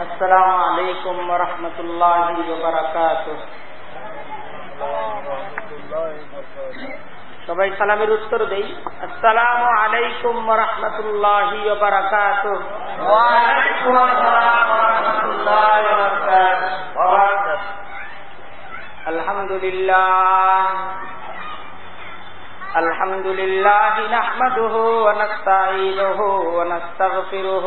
السلام عليكم ورحمة الله وبركاته সবাই সালামের উত্তর দেই আসসালামু আলাইকুম রহমতুল্লাহ বারাকাত আলহামদুলিল্লাহ الحمد لله نحمده ونستعينه ونستغفره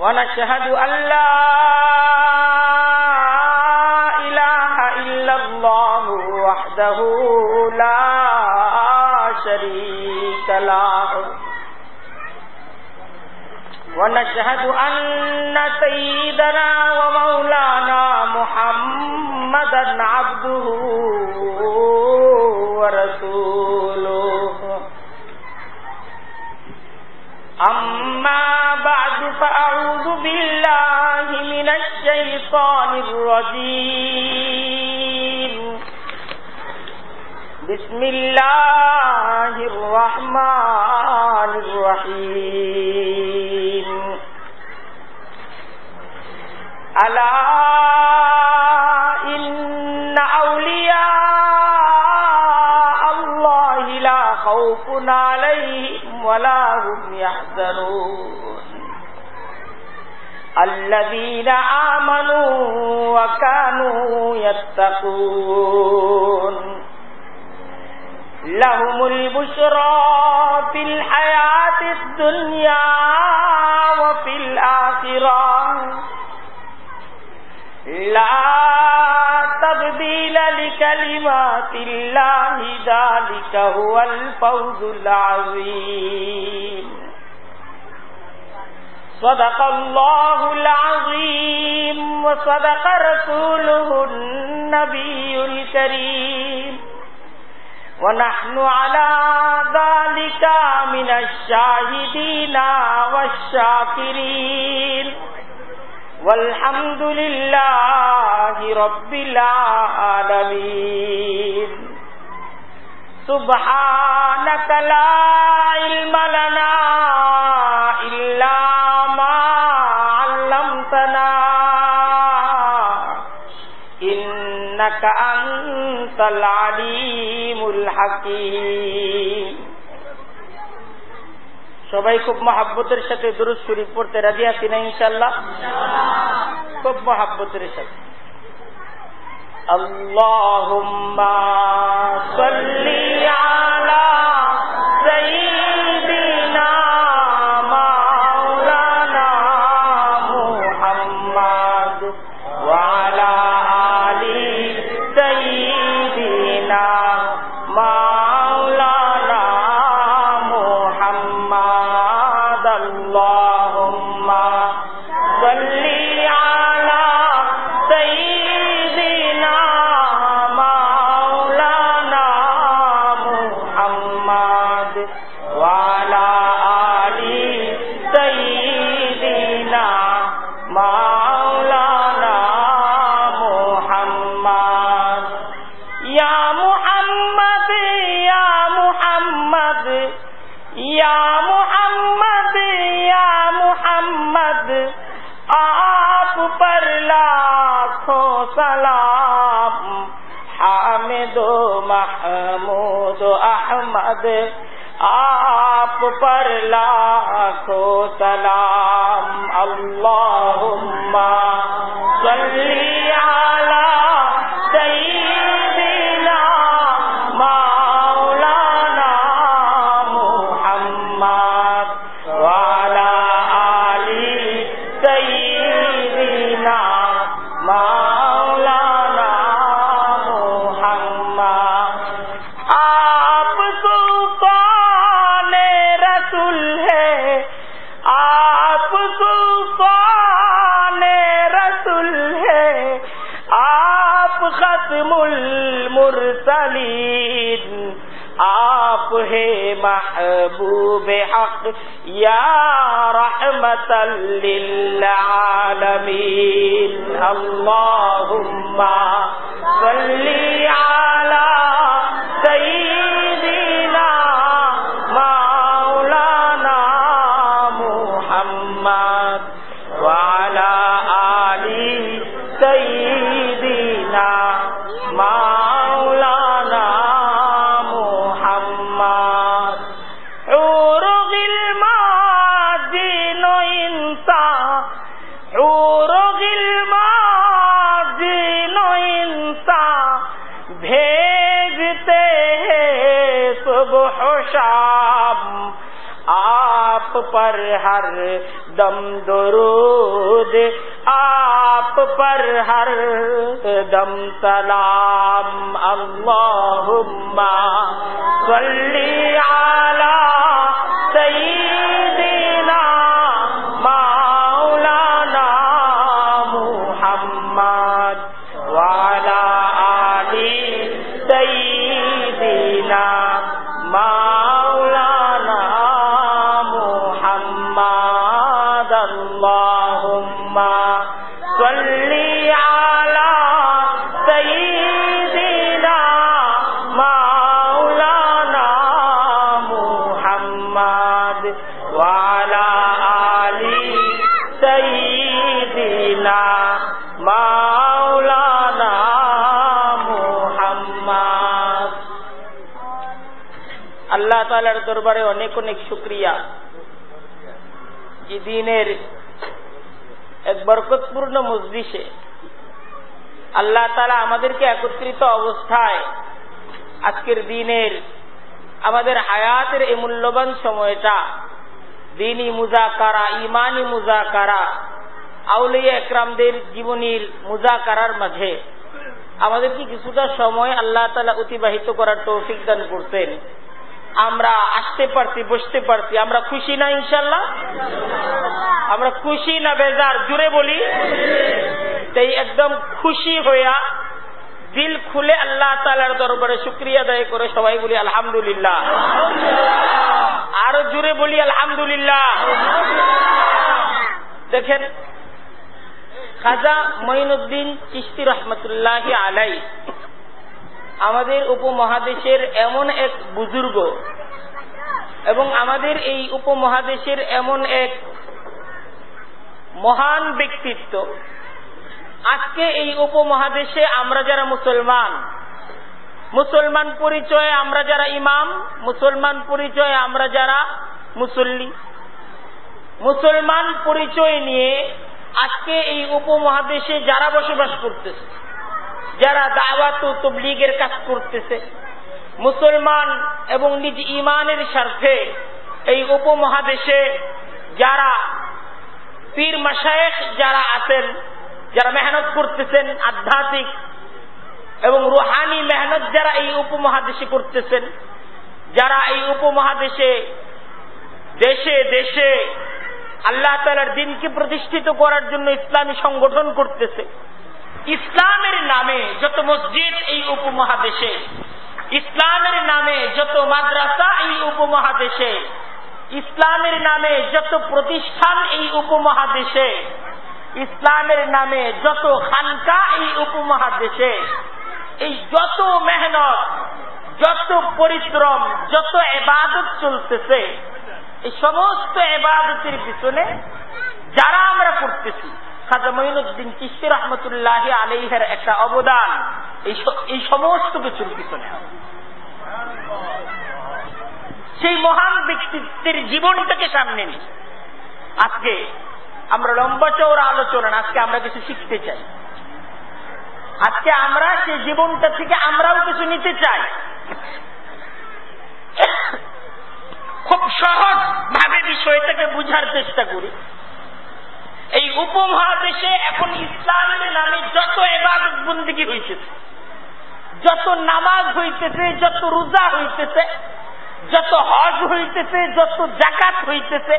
ونشهد أن لا إله إلا الله وحده لا شريك له. ونشهد أن سيدنا ومولانا الشيطان الرجيم. بسم الله الرحمن الرحيم. ألا إن أولياء الله لا خوف عليهم ولا هم يحزنون. الذين ذلك هو الفوز العظيم. صدق الله العظيم وصدق رسوله النبي الكريم. ونحن على ذلك من الشاهدين والشاكرين. والحمد لله رب العالمين. سبحانك لا علم لنا إلا ما علمتنا إنك أنت العليم الحكيم সবাই খুব মহাব্বতের সাথে দুরুজ শরীফ পড়তে রাজি আছি না ইনশাল্লাহ খুব মহাব্বতের সাথে اللهم صل على بعد محبوب حق یا رحمت لل پر ہر دم درود آپ پر ہر دم سلام اللہ তালার দরবারে অনেক অনেক শুক্রিয়া। দিনের এক বরকতপূর্ণ মসজিষে আল্লাহ তালা আমাদেরকে একত্রিত অবস্থায় আজকের দিনের আমাদের হায়াতের এই মূল্যবান সময়টা দিনই মুজাকারা ইমানি মুজাকারা, আউলিয়া একরামদের জীবনীর মুজাকারার মাঝে আমাদেরকে কিছুটা সময় আল্লাহ তালা অতিবাহিত করার তৌফিক দান করতেন। আমরা আসতে পারছি, বসতে পারছি। আমরা খুশি না, ইনশাল্লাহ? আমরা খুশি না, বেজার। জুড়ে বলি। তাই একদম খুশি হইয়া দিল খুলে আল্লাহ তালার দরবারে শুক্রিয়া আদায় করে সবাই বলি, আলহামদুলিল্লাহ। আরও জুড়ে বলি, আলহামদুলিল্লাহ। দেখেন, খাজা মঈনুদ্দিন চিস্তি রহমতুল্লাহ আলাই আমাদের উপমহাদেশের এমন এক বুজুর্গ এবং আমাদের এই উপমহাদেশের এমন এক মহান ব্যক্তিত্ব। আজকে এই উপমহাদেশে আমরা যারা মুসলমান মুসলমান পরিচয়ে আমরা যারা ইমাম, মুসলমান পরিচয়ে আমরা যারা মুসল্লি। মুসলমান পরিচয় নিয়ে আজকে এই উপমহাদেশে যারা বসবাস করতেছে যারা দাওয়াত তবলিগের কাজ করতেছে, মুসলমান এবং নিজ ইমানের স্বার্থে এই উপমহাদেশে যারা পীর মাসায়েক যারা আছেন, যারা মেহনত করতেছেন আধ্যাত্মিক এবং রুহানি মেহনত যারা এই উপমহাদেশে করতেছেন, যারা এই উপমহাদেশে দেশে দেশে আল্লাহ তালার দিনকে প্রতিষ্ঠিত করার জন্য ইসলামী সংগঠন করতেছে ইসলামের নামে যত মসজিদ এই উপমহাদেশে, ইসলামের নামে যত মাদ্রাসা এই উপমহাদেশে, ইসলামের নামে যত প্রতিষ্ঠান এই উপমহাদেশে, ইসলামের নামে যত খানকা এই উপমহাদেশে, এই যত মেহনত, যত পরিশ্রম, যত এবাদত চলতেছে, এই সমস্ত এবাদতের পিছনে যারা আমরা করতেছি খাজা মঈনুদ্দিন চিস্তি রহমতুল্লাহ আলহের একটা অবদান। এই সমস্ত কিছুর পিছনে। সেই মহান ব্যক্তিত্বের জীবনটাকে সামনে আজকে আমরা লম্বা চৌড়া আলোচনা, আজকে আমরা কিছু শিখতে চাই। আজকে আমরা সেই জীবনটা থেকে আমরাও কিছু নিতে চাই। খুব সহজ ভাবে বিষয়টাকে বুঝার চেষ্টা করি। এই উপমহাদেশে এখন ইসলামের নামে যত এবাদত বন্দিগি হইতেছে, যত নামাজ হইতেছে, যত রোজা হইতেছে, যত হজ হইতেছে, যত জাকাত হইতেছে,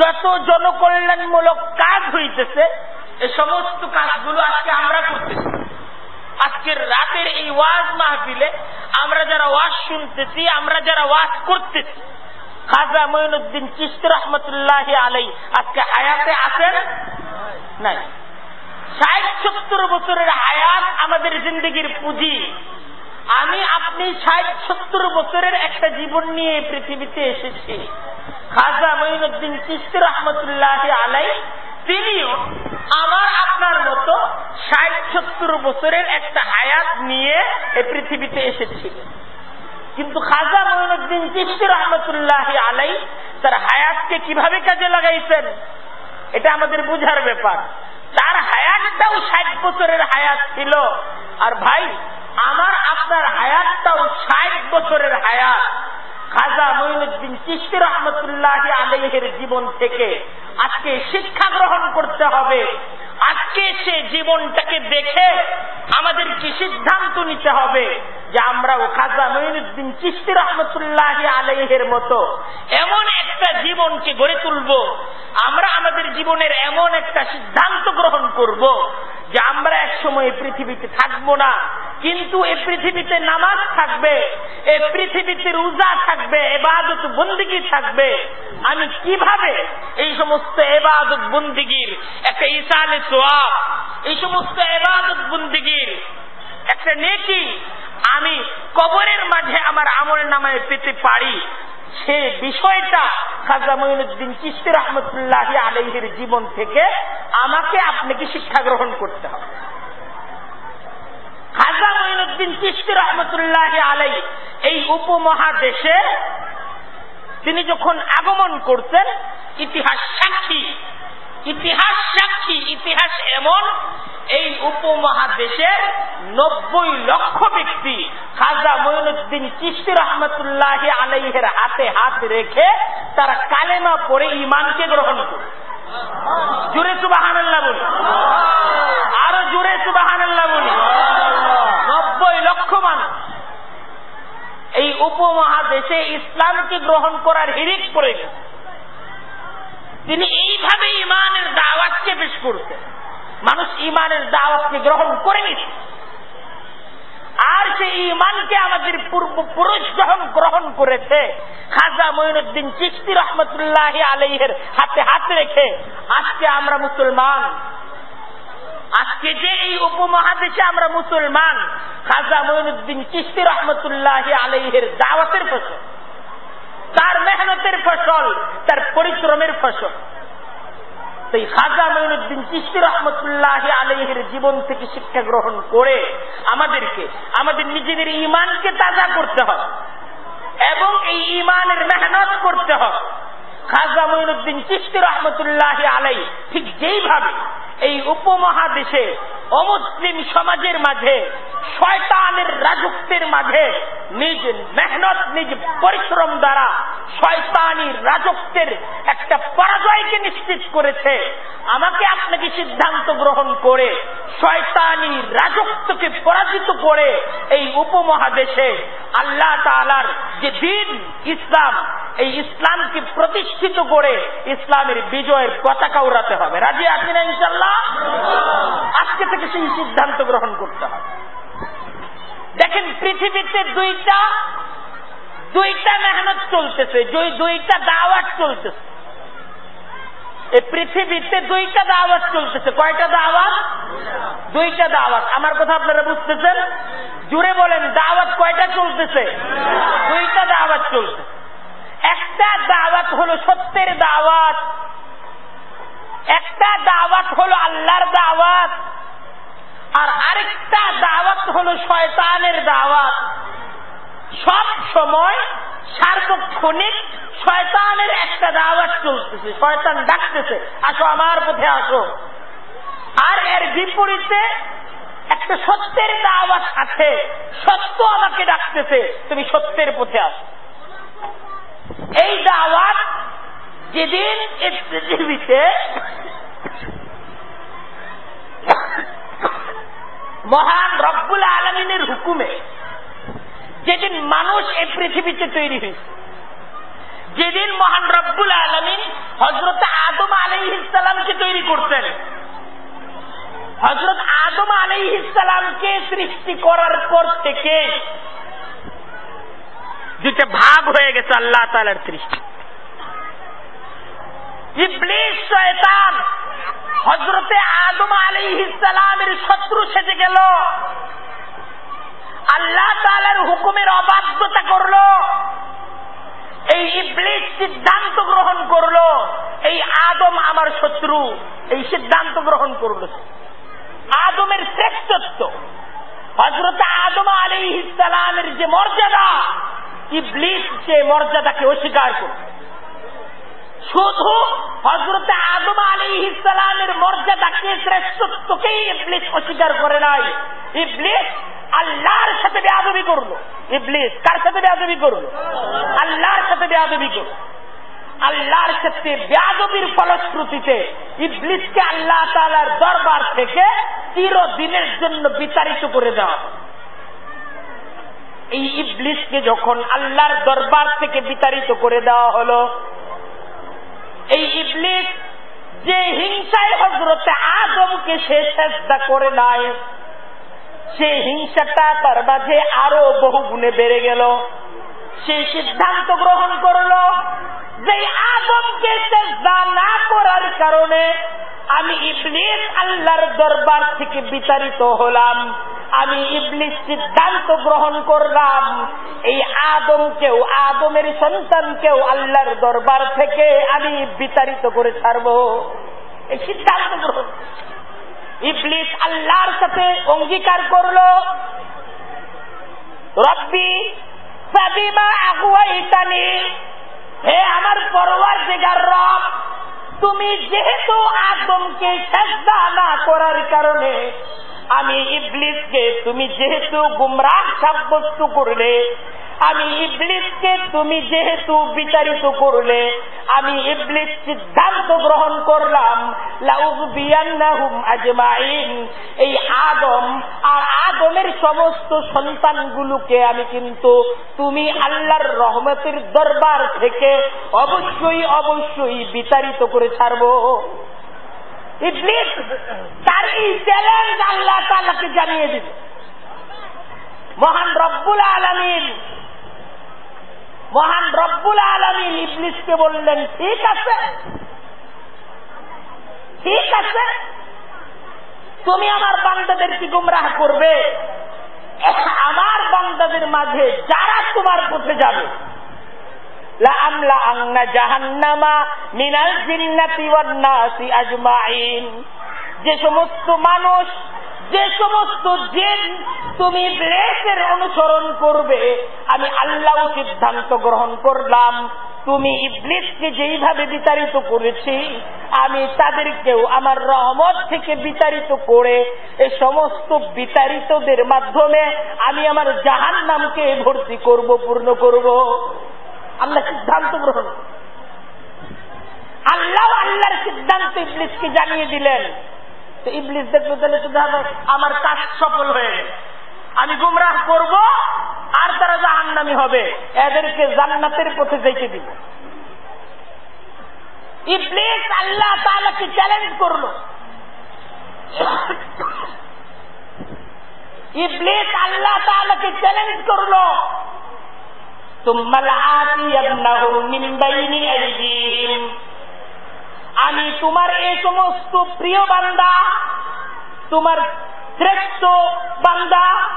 যত জনকল্যাণমূলক কাজ হইতেছে, এ সমস্ত কাজগুলো আজকে আমরা করতেছি। আজকের রাতের এই ওয়াজ মাহফিলে আমরা যারা ওয়াজ শুনতেছি, আমরা যারা ওয়াজ করতেছি খাজা মঈনুদ্দিন চিস্ত রহমতুল্লাহ আলাই আজকে হায়াতে আছেন? নাই। ষাট সত্তর বছরের হায়াত আমাদের জিন্দগির পুঁজি। আমি, আপনি ষাট সত্তর বছরের একটা জীবন নিয়ে পৃথিবীতে এসেছি। খাজা মঈনুদ্দিন চিস্ত রহমতুল্লাহ আলাই তিনিও আমার, আপনার মতো ষাট সত্তর বছরের একটা হায়াত নিয়ে এই পৃথিবীতে এসেছিলেন। কিন্তু খাজা মঈনুদ্দিন চিস্তি রহমতুল্লাহ আলাই তার হায়াতকে কীভাবে কাজে লাগাইছেন, এটা আমাদের বুঝার ব্যাপার। তার হায়াতটাও ষাট বছরের হায়াত ছিল। আর ভাই, আমার, আপনার হায়াতটাও ষাট বছরের হায়াত। খাজা মঈনুদ্দিন চিস্তি রহমতুল্লাহ আলহের জীবন থেকে আজকে শিক্ষা গ্রহণ করতে হবে। আজকে সে জীবনটাকে দেখে আমাদের কি সিদ্ধান্ত নিতে হবে যে আমরাও খাজা মঈনুদ্দিন চিস্তি রহমতুল্লাহ আলহের মতো এমন একটা জীবনকে গড়ে তুলব, আমরা আমাদের জীবনের এমন একটা সিদ্ধান্ত গ্রহণ করব যে আমরা এক সময় পৃথিবীতে থাকব না। কিন্তু এই পৃথিবীতে নামাজ থাকবে এই পৃথিবীতে রোজা থাকবে, এবাদত বন্দিগি থাকবে। আমি কীভাবে এই সমস্ত এবাদত বন্দিগির একটা ইসালে সোয়াব, এই সমস্ত এবাদত বন্দিগির একটা নেকি আমি কবরের মাঝে আমার আমল নামায় পেতে পারি? সে বিষয়টা খাজা মঈনুদ্দিন চিস্তি রহমতুল্লাহ আলহের জীবন থেকে আমাকে, আপনাকে শিক্ষা গ্রহণ করতে হবে। খাজা মঈনুদ্দিন চিস্তি রহমতুল্লাহ আলাই এই উপমহাদেশে তিনি যখন আগমন করতেন, ইতিহাস সাক্ষী ইতিহাস সাক্ষী, ইতিহাস এমন, এই উপমহাদেশে নব্বই লক্ষ ব্যক্তি খাজা মঈনুদ্দিন চিস্তি রহমতুল্লাহ আলাইহের হাতে হাত রেখে তারা কালেমা পরে ইমানকে গ্রহণ করে। জুড়ে সুবাহান বলি। আরও জুড়ে সুবাহান বলি নব্বই লক্ষ মানুষ এই উপমহাদেশে ইসলামকে গ্রহণ করার হিরিক পড়ে গেছে। তিনি এইভাবে ইমানের দাওয়াতকে পেশ করতেন মানুষ ইমানের দাওয়াতকে গ্রহণ করে নিত আর সেই ইমানকে আমাদের পূর্ব পুরুষ গ্রহণ গ্রহণ করেছে, খাজা মঈনুদ্দিন চিস্তি রহমতুল্লাহ আলহের হাতে হাত রেখে, আজকে আমরা মুসলমান। আজকে যে এই উপমহাদেশে আমরা মুসলমান, খাজা মঈনুদ্দিন চিস্তি রহমতুল্লাহ আলহের দাওয়াতের ফসল, তার মেহনতের ফসল, তার পরিশ্রমের ফসল, সেই খাজা মঈনুদ্দিন চিস্তি রহমতুল্লাহ আলহের জীবন থেকে শিক্ষা গ্রহণ করে আমাদেরকে, আমাদের নিজেদের ইমানকে তাজা করতে হবে এবং এই ইমানের মেহনত করতে হবে। খাজা মঈনুদ্দিন চিস্তি রহমতুল্লাহ আলাই ঠিক যেইভাবে এই উপমহাদেশে অমুসলিম সমাজের মাঝে, শয়তানের রাজত্বের মাঝে, নিজ মেহনত, নিজ পরিশ্রম দ্বারা শয়তানি রাজত্বের একটা পরাজয়কে নিশ্চিত করেছে। আমাকে আপনাকে সিদ্ধান্ত গ্রহণ করে, শয়তানি রাজত্বকে পরাজিত করে এই উপমহাদেশে আল্লাহ তালার যে দিন, ইসলাম, এই ইসলামকে প্রতিষ্ঠিত করে ইসলামের বিজয়ের পতাকা উড়াতে হবে। রাজি আছি না ইনশাল্লাহ আজকে থেকে সেই সিদ্ধান্ত গ্রহণ করতে হবে। দেখেন, পৃথিবীতে দুইটা দুইটা মেহনত চলতেছে দুইটা দাওয়াত চলতেছে। এই পৃথিবীতে দুইটা দাওয়াত চলতেছে। কয়টা দাওয়াত? দুইটা দাওয়াত। আমার কথা আপনারা বুঝতেছেন? জুড়ে বলেন, দাওয়াত কয়টা চলতেছে? দুইটা দাওয়াত চলছে একটা দাওয়াত হলো সত্যের দাওয়াত। একটা দাওয়াত হলো আল্লাহর দাওয়াত। আর আরেকটা দাওয়াত হলো শয়তানের দাওয়াত। সব সময় সার্বক্ষণিক শয়তানের একটা দাওয়াত চলতেছে। শয়তান ডাকতেছে, আসো আমার পথে, আসো। আর এর বিপরীতে একটা সত্যের দাওয়াত আছে। সত্য আমাকে ডাকতেছে, তুমি সত্যের পথে আসো। এই দাওয়াত যেদিন পৃথিবীতে মহান রব্বুল আলমিনের হুকুমে যেদিন মানুষ এই পৃথিবীতে তৈরি হয়েছে, যেদিন মহান রব্বুল আলমিন হজরত আদম আলী ইসলামকে তৈরি করতেন হজরত আদম আলী ইসলামকে সৃষ্টি করার পর থেকে দুইটা ভাগ হয়ে গেছে আল্লাহ তালার সৃষ্টি। শয়তান। হজরতে আদম আলী ইসলামের শত্রু সেজে গেল। আল্লাহ তালার হুকুমের অবাধ্যতা করল। এই ইবলিস সিদ্ধান্ত গ্রহণ করল। এই আদম আমার শত্রু। এই সিদ্ধান্ত গ্রহণ করল। আদমের শ্রেষ্ঠত্ব। হজরত আদম আলী ইসলামের যে মর্যাদা, ইবলিস সে মর্যাদাকে অস্বীকার করল। শুধু হজরত আদম আলী ইসলামের মর্যাদাকে শ্রেষ্ঠত্বকেই ইবলিস অস্বীকার করে নাই? ইবলিস আল্লাহর সাথে বেআবি করল। ইবলিস কার সাথে বেআবি করল? আল্লাহর সাথে বেআবি করল। আল্লাহর ক্ষেত্রে বেআবির ফলশ্রুতিতে ইবলিসকে আল্লাহ তালার দরবার থেকে চিরদিনের জন্য বিতাড়িত করে দেওয়া এই ইবলিসকে যখন আল্লাহর দরবার থেকে বিতাড়িত করে দেওয়া হলো এই ইবলিস যে হিংসায় হজরতে আদমকে সে চেষ্টা করে নাই। সে হিংসাটা তার মাঝে আরও বহু গুণে বেড়ে গেল। সে সিদ্ধান্ত গ্রহণ করল যে আদমকে চেষ্টা না করার কারণে আমি ইবলিস আল্লাহর দরবার থেকে বিতাড়িত হলাম। আমি ইবলিস সিদ্ধান্ত গ্রহণ করলাম। এই আদমকেও আদমের সন্তানকেও আল্লাহর দরবার থেকে আমি বিতাড়িত করে ছাড়ব। এই সিদ্ধান্ত গ্রহণ। ইবলিস আল্লাহর সাথে অঙ্গীকার করল। রব্বি সাবিমা আগুয়াইতানি। হে আমার পরওয়ার জেগার রব, তুমি যেহেতু আদমকে শ্রদ্ধা না করার কারণে আমি ইবলিসকে তুমি যেহেতু গুমরাহ সাব্যস্ত করলে, আমি ইবলিসকে তুমি যেহেতু বিচারিত করলে, আমি ইবলিস সিদ্ধান্ত গ্রহণ করলাম এই আদম আর আদমের সমস্ত সন্তানগুলোকে আমি কিন্তু তুমি আল্লাহর রহমতের দরবার থেকে অবশ্যই অবশ্যই বিতাড়িত করে ছাড়ব। তার এই চ্যালেঞ্জ আল্লাহ জানিয়ে দিবে মহান রব্বুল আলমিন, মহান রব্বুল আলমিন বললেন, ঠিক আছে। ঠিক আছে। তুমি আমার বান্দাদেরকে গুমরাহ করবে। আমার বান্দাদের মাঝে যারা তোমার পথে যাবে যে সমস্ত মানুষ, যে সমস্ত জেন তুমি ব্লেসের অনুসরণ করবে, আমি আল্লাহ সিদ্ধান্ত গ্রহণ করলাম। তুমি ইবলিসকে যেইভাবে বিতাড়িত করেছি, আমি তাদেরকেও আমার রহমত থেকে বিতাড়িত করে এ সমস্ত বিতাড়িতদের মাধ্যমে আমি আমার জাহান নামকে ভর্তি করব, পূর্ণ করব। আল্লাহ সিদ্ধান্ত গ্রহণ আল্লাহ আল্লাহর সিদ্ধান্ত ইবলিসকে জানিয়ে দিলেন। তো ইবলিস দেখবে তাহলে তো আমার কাজ সফল হয়ে গেল। আমি গুমরাহ করব, আর তারা জাহান্নামি হবে। এদেরকে জান্নাতের পথে যেতে দিব। ইবলিস আল্লাহ তালাকে চ্যালেঞ্জ করল। ইবলিস আল্লাহ তালাকে চ্যালেঞ্জ করল। আমি তোমার এই সমস্ত প্রিয় বান্দা, তোমার শ্রেষ্ঠ বান্দা,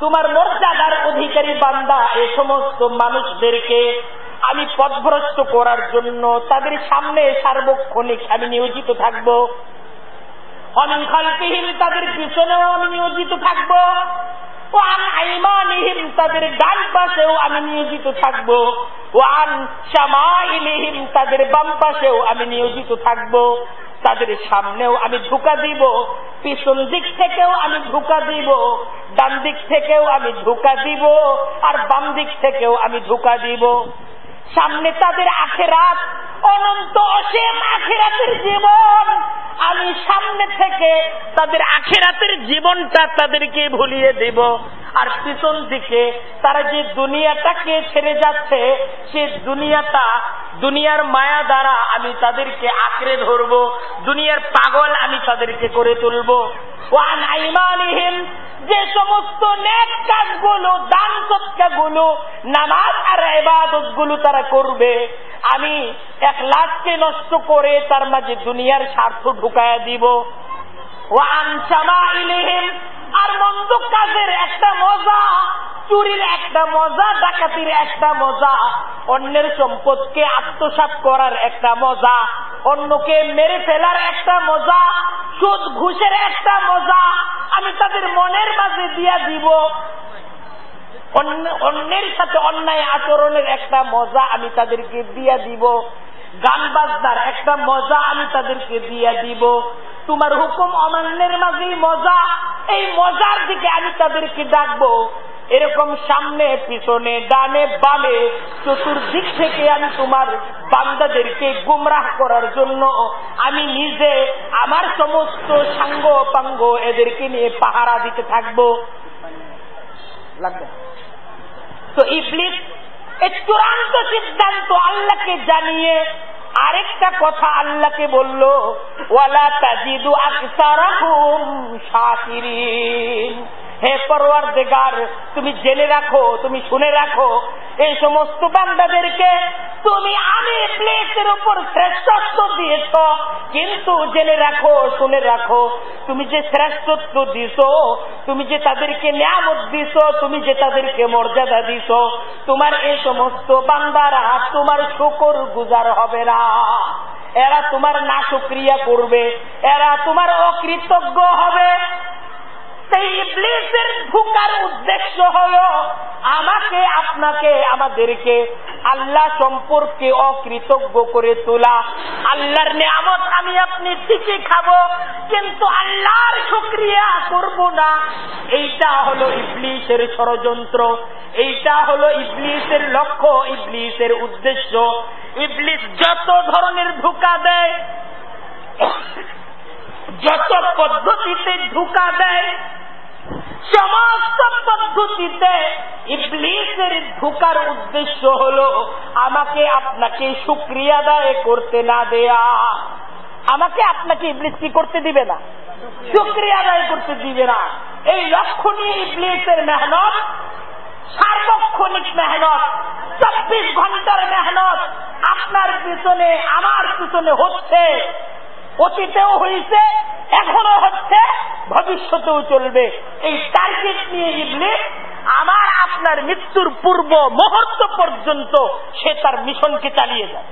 তোমার মর্যাদার অধিকারী বান্দা এ সমস্ত মানুষদেরকে আমি পথভ্রষ্ট করার জন্য তাদের সামনে সার্বক্ষণিক আমি নিয়োজিত থাকব। অমিন তাদের পিছনেও আমি নিয়োজিত থাকব। তাদের ডান পাশেও আমি নিয়োজিত থাকব। ওয়ান শামাইলিহিম, তাদের বাম পাশেও আমি নিয়োজিত থাকব। তাদের সামনেও আমি ঢুকা দিব। পিছন দিক থেকেও আমি ঢুকা দিব। ডান দিক থেকেও আমি ঢুকা দিব। আর বাম দিক থেকেও আমি ঢুকা দিব। সামনে তাদের আখেরাত, অনন্ত অসীম আখেরাতের জীবন। আমি সামনে থেকে তাদের আখেরাতের জীবনটা তাদেরকে ভুলিয়ে দেব। আর পিছন দিকে তারা যে দুনিয়াটাকে ছেড়ে যাচ্ছে, সে দুনিয়াটা, দুনিয়ার মায়া দ্বারা আমি তাদেরকে আঁকড়ে ধরবো। দুনিয়ার পাগল আমি তাদেরকে করে তুলব। ওয়ান আইমানিহিম যে সমস্ত নেক কাজগুলো দান সৎকাগুলো নামাজ আর এবাদতগুলো তারা করবে। আমি এক লাখকে নষ্ট করে তার মাঝে দুনিয়ার স্বার্থ ঢুকায়া দিব। আর মন্দ কাজের একটা মজা চুরির একটা মজা, ডাকাতির একটা মজা, অন্যের সম্পদকে আত্মসাত করার একটা মজা, অন্যকে মেরে ফেলার একটা মজা, সুদ ঘুষের একটা মজা, আমি তাদের মনের মাঝে দিয়া দিব। অন্যের সাথে অন্যায় আচরণের একটা মজা আমি তাদেরকে দিয়া দিব। গান বাজনার একটা মজা আমি তাদেরকে দিয়া দিব। তোমার হুকুম অমান্যের মাঝেই মজা, এই মজার দিকে আমি তাদেরকে ডাকবো। এরকম সামনে, পিছনে, ডানে, বামে, চতুর্দিক থেকে আমি তোমার বান্দাদেরকে গুমরাহ করার জন্য আমি নিজে আমার সমস্ত সাঙ্গ পাঙ্গ এদেরকে নিয়ে পাহারা দিতে থাকব। লাগবে? তো ইবলিস চূড়ান্ত সিদ্ধান্ত আল্লাহকে জানিয়ে আরেকটা কথা আল্লাহকে বলল, ওয়ালা তাজিদু আকসারাহুম শাকিরিন। হে পরোয়ার দেগার তুমি জেনে রাখো, তুমি শুনে রাখো, এই সমস্ত বান্দাদেরকে তুমি আমি প্লেসের উপর শ্রেষ্ঠত্ব দিয়েছ। কিন্তু জেনে রাখো, শুনে রাখো, তুমি যে শ্রেষ্ঠত্ব দিছ তুমি যে তাদেরকে নিয়ামত দিস তুমি যে তাদেরকে মর্যাদা দিছ তোমার এই সমস্ত বান্দারা তোমার শুকর গুজার হবে না। এরা তোমার না সুক্রিয়া করবে, এরা তোমার অকৃতজ্ঞ হবে। সেই ইবলিসের উদ্দেশ্য হল আমাকে, আপনাকে, আমাদেরকে আল্লাহ সম্পর্কে অকৃতজ্ঞ করে তোলা। আল্লাহর নিয়ামত আমি আপনি ঠিকই খাব, কিন্তু আল্লাহর শুক্রিয়া করব না। এইটা হলো ষড়যন্ত্র। এইটা হলো ইবলিসের লক্ষ্য, ইবলিসের উদ্দেশ্য। ইবলিস যত ধরনের ধোকা দেয়, যত পদ্ধতিতে ঢুকা দেয় সমস্ত পদ্ধতিতে ইবলিসের ঢুকার উদ্দেশ্য হলো, আমাকে আপনাকে সুক্রিয়া দায় করতে না দেয়া। আমাকে আপনাকে ইবলিস কি করতে দিবে না? সুক্রিয়া আদায় করতে দিবে না। এই লক্ষ্য নিয়ে ইবলিসের মেহনত, সার্বক্ষণিক মেহনত, চব্বিশ ঘণ্টার মেহনত আপনার পিছনে, আমার পিছনে হচ্ছে। অতীতেও হয়েছে এখনও হচ্ছে ভবিষ্যতেও চলবে। এই টার্গেট নিয়ে ইবলিস আমার আপনার মৃত্যুর পূর্ব মুহূর্ত পর্যন্ত সে তার মিশনকে চালিয়ে যায়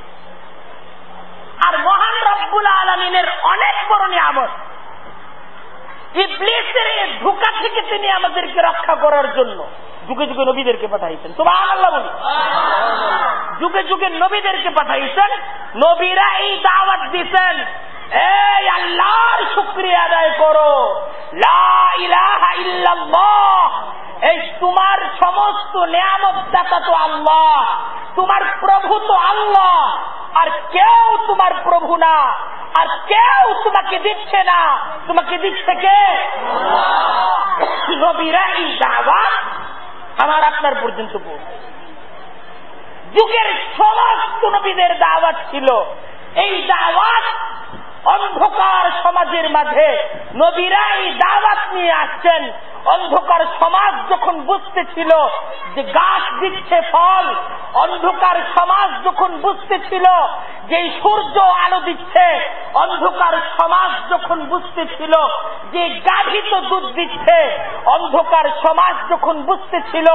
আর মহান রব্বুল আলমিনের অনেক বড় নিয়ামত। ইবলিসের এই ধোকা থেকে তিনি আমাদেরকে রক্ষা করার জন্য যুগে যুগে নবীদেরকে পাঠাইছেন। তো আল্লাহ বলি যুগে যুগে নবীদেরকে পাঠাইছেন নবীরা এই দাওয়াত দিচ্ছেন এই আল্লাহর শুক্রিয়া আদায় করো। এই তোমার সমস্ত নিয়ামত দাতা তো আল্লাহ। তোমার প্রভু তো আল্লাহ। আর কেউ তোমার প্রভু না। আর কেউ তোমাকে দিচ্ছে না। তোমাকে দিচ্ছে কে? নবীরা এই দাওয়াত আমার আপনার পর্যন্ত যুগের সমস্ত নবীদের দাওয়াত ছিল। এই দাওয়াত সমাজের মাঝে নবীরাই দাওয়াত নিয়ে আসছেন। অন্ধকার সমাজ যখন বুঝতেছিল যে গাছ দিচ্ছে ফল, অন্ধকার সমাজ যখন বুঝতেছিল যে সূর্য আলো দিচ্ছে, অন্ধকার সমাজ যখন বুঝতেছিল যে গাভিত দুধ দিচ্ছে, অন্ধকার সমাজ যখন বুঝতেছিল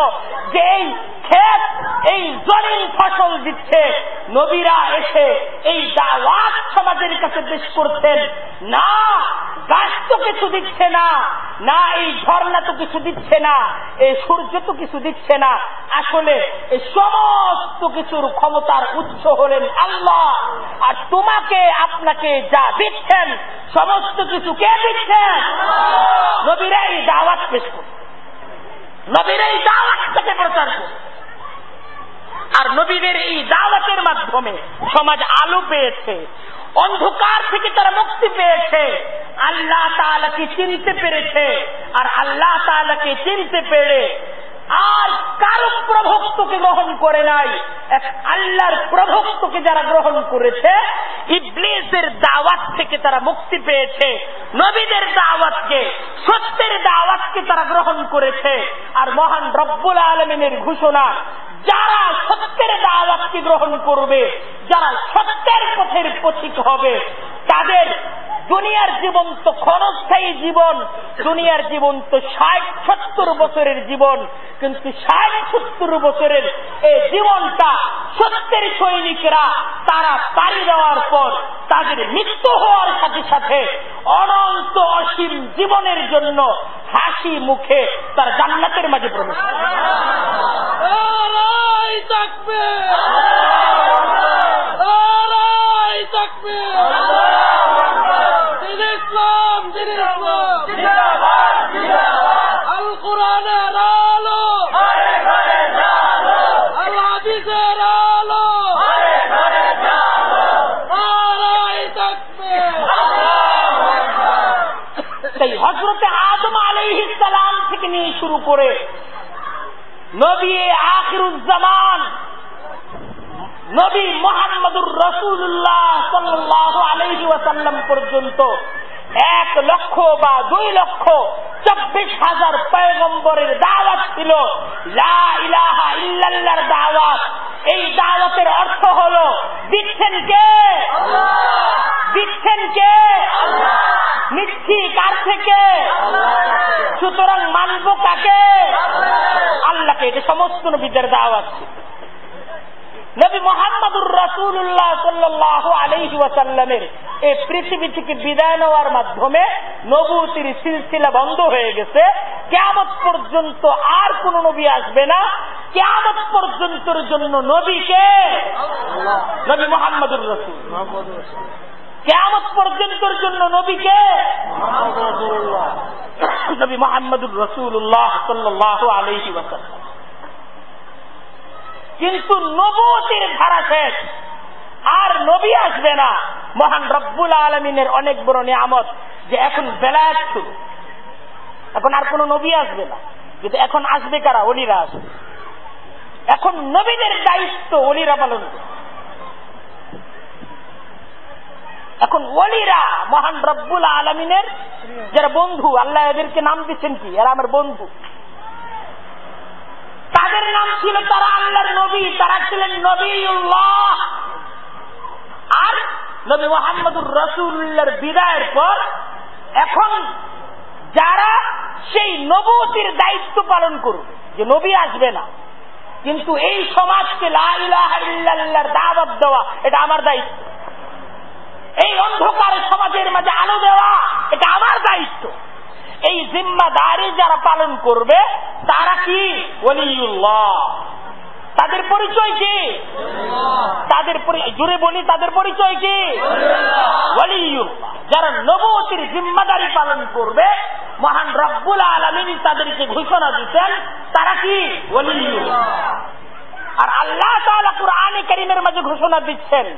যে এই ক্ষেত, এই জমিন ফসল দিচ্ছে, নবীরা এসে এই দাওয়াত সমাজের কাছে পেশ করতেন, না, গাছ তো কিছু দিচ্ছে না না, এই ঝর্ণা তো কিছু দিচ্ছে না, এই সূর্য তো কিছু দিচ্ছে না। আসলে এই সমস্ত কিছুর ক্ষমতার উৎস হলেন আল্লাহ। আর তোমাকে আপনাকে যা দিচ্ছেন, সমস্ত কিছু কে দিচ্ছেন? নবীরা এই দাওয়াত পেশ করছে নবীরা এই দাওয়াত থেকে প্রচার করছে আর নবীদের এই দাওয়াতের মাধ্যমে সমাজ আলো পেয়েছে, অন্ধকার থেকে তারা মুক্তি পেয়েছে, আল্লাহ তালাকে চিনতে পেরেছে, আর আল্লাহ তালাকে চিনতে পেরে আর কারও প্রভক্তকে গ্রহণ করে নাই। এক আল্লাহর প্রভক্তকে যারা গ্রহণ করেছে, ইবলিসের দাওয়াত থেকে তারা মুক্তি পেয়েছে, নবীদের দাওয়াতকে, সত্যের দাওয়াতকে তারা গ্রহণ করেছে। আর মহান রব্বুল আলমিনের ঘোষণা, যারা সত্যের দাওয়াতকে গ্রহণ করবে, যারা সত্যের পথের পথিক হবে, তাদের দুনিয়ার জীবন তো ক্ষণস্থায়ী জীবন, দুনিয়ার জীবন তো ষাট সত্তর বছরের জীবন, কিন্তু ষাট সত্তর বছরের এই জীবনটা সত্যের সৈনিকরা তারা পাড়ি দেওয়ার পর তাদের মৃত্যু হওয়ার সাথে সাথে অনন্ত অসীম জীবনের জন্য হাসি মুখে তার জান্নাতের মাঝে প্রবেশ থাকবে থাকবে ইসলাম আল। কোরআনের আলো। আল হাদিসের আলো সেই হজরতে আদম আলাইহিসালাম থেকে নিয়ে শুরু করে নবী আখিরুজ্জামান নবী মোহাম্মদুর রসুল্লাহ সাল্লাহ আলহি ওয়াসাল্লাম পর্যন্ত এক লক্ষ বা দুই লক্ষ চব্বিশ হাজার পয়গম্বরের দাওয়াত ছিল। ইলাহা ইল্লাল্লাহর দাওয়াত। এই দাওয়াতের অর্থ হল দিচ্ছেন কে? দিচ্ছেন কে? নিচ্ছি কার থেকে? সুতরাং মানব কাকে? আল্লাহকে। এটা সমস্ত নবীদের দাওয়াত ছিল। নবী মোহাম্মদুর রসুল্লাহ সাল্লাহ আলহি ওয়াসাল্লামের এই পৃথিবী থেকে বিদায় নেওয়ার মাধ্যমে নবুতির সিলসিলা বন্ধ হয়ে গেছে। কেমত পর্যন্ত আর কোন নবী আসবে না। কেমত পর্যন্তর জন্য নবীকে নবী মোহাম্মদুর রসুল। কেমত পর্যন্তর জন্য নবী নবীকে নবী মোহাম্মদুর রসুল্লাহ সাল্লাহ আলহি ওয়াসাল্লাম। কিন্তু নবতির ধারা শেষ। আর নবী আসবে না। মহান রব্বুল আলমিনের অনেক বড় নিয়ামত যে এখন বেলায়াত শুরু। এখন আর কোন নবী আসবে না। কিন্তু এখন আসবে কারা? অলিরা আসবে। এখন নবীদের দায়িত্ব অলিরা পালন এখন ওলিরা মহান রব্বুল আলমিনের যারা বন্ধু, আল্লাহ এদেরকে নাম দিচ্ছেন কি? এরা আমার বন্ধু। তাদের নাম ছিল তারা আল্লাহর নবী, তারা ছিলেন নবীউল্লাহ। আর নবী মোহাম্মদুর রসুল্লাহর বিদায়ের পর এখন যারা সেই নবতির দায়িত্ব পালন করবে, যে নবী আসবে না, কিন্তু এই সমাজকে লাইল্লাহর দাওয়াত দেওয়া, এটা আমার দায়িত্ব। এই অন্ধকার সমাজের মাঝে আলো দেওয়া, এটা আমার দায়িত্ব। এই জিম্মাদারি যারা পালন করবে, তারা কি? তাদের পরিচয় কি? তাদের জুড়ে বলি, তাদের পরিচয় কি? যারা নবতির জিম্মাদারি পালন করবে, মহান রব্বুল আলমিন তাদেরকে ঘোষণা দিচ্ছেন, তারা কি? আর আল্লাহ তাআলা কুরআনে কারীমের মাঝে ঘোষণা দিচ্ছেন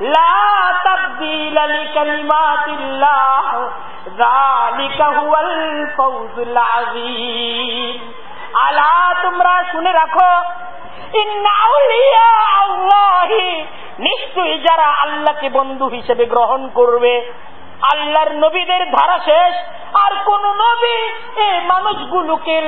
আলা, তোমরা শুনে রাখো যারা আল্লাহকে বন্ধু হিসেবে গ্রহণ করবে, আল্লাহর নবীদের ধারা শেষ, আর কোন নবী এই মানুষগুলোকে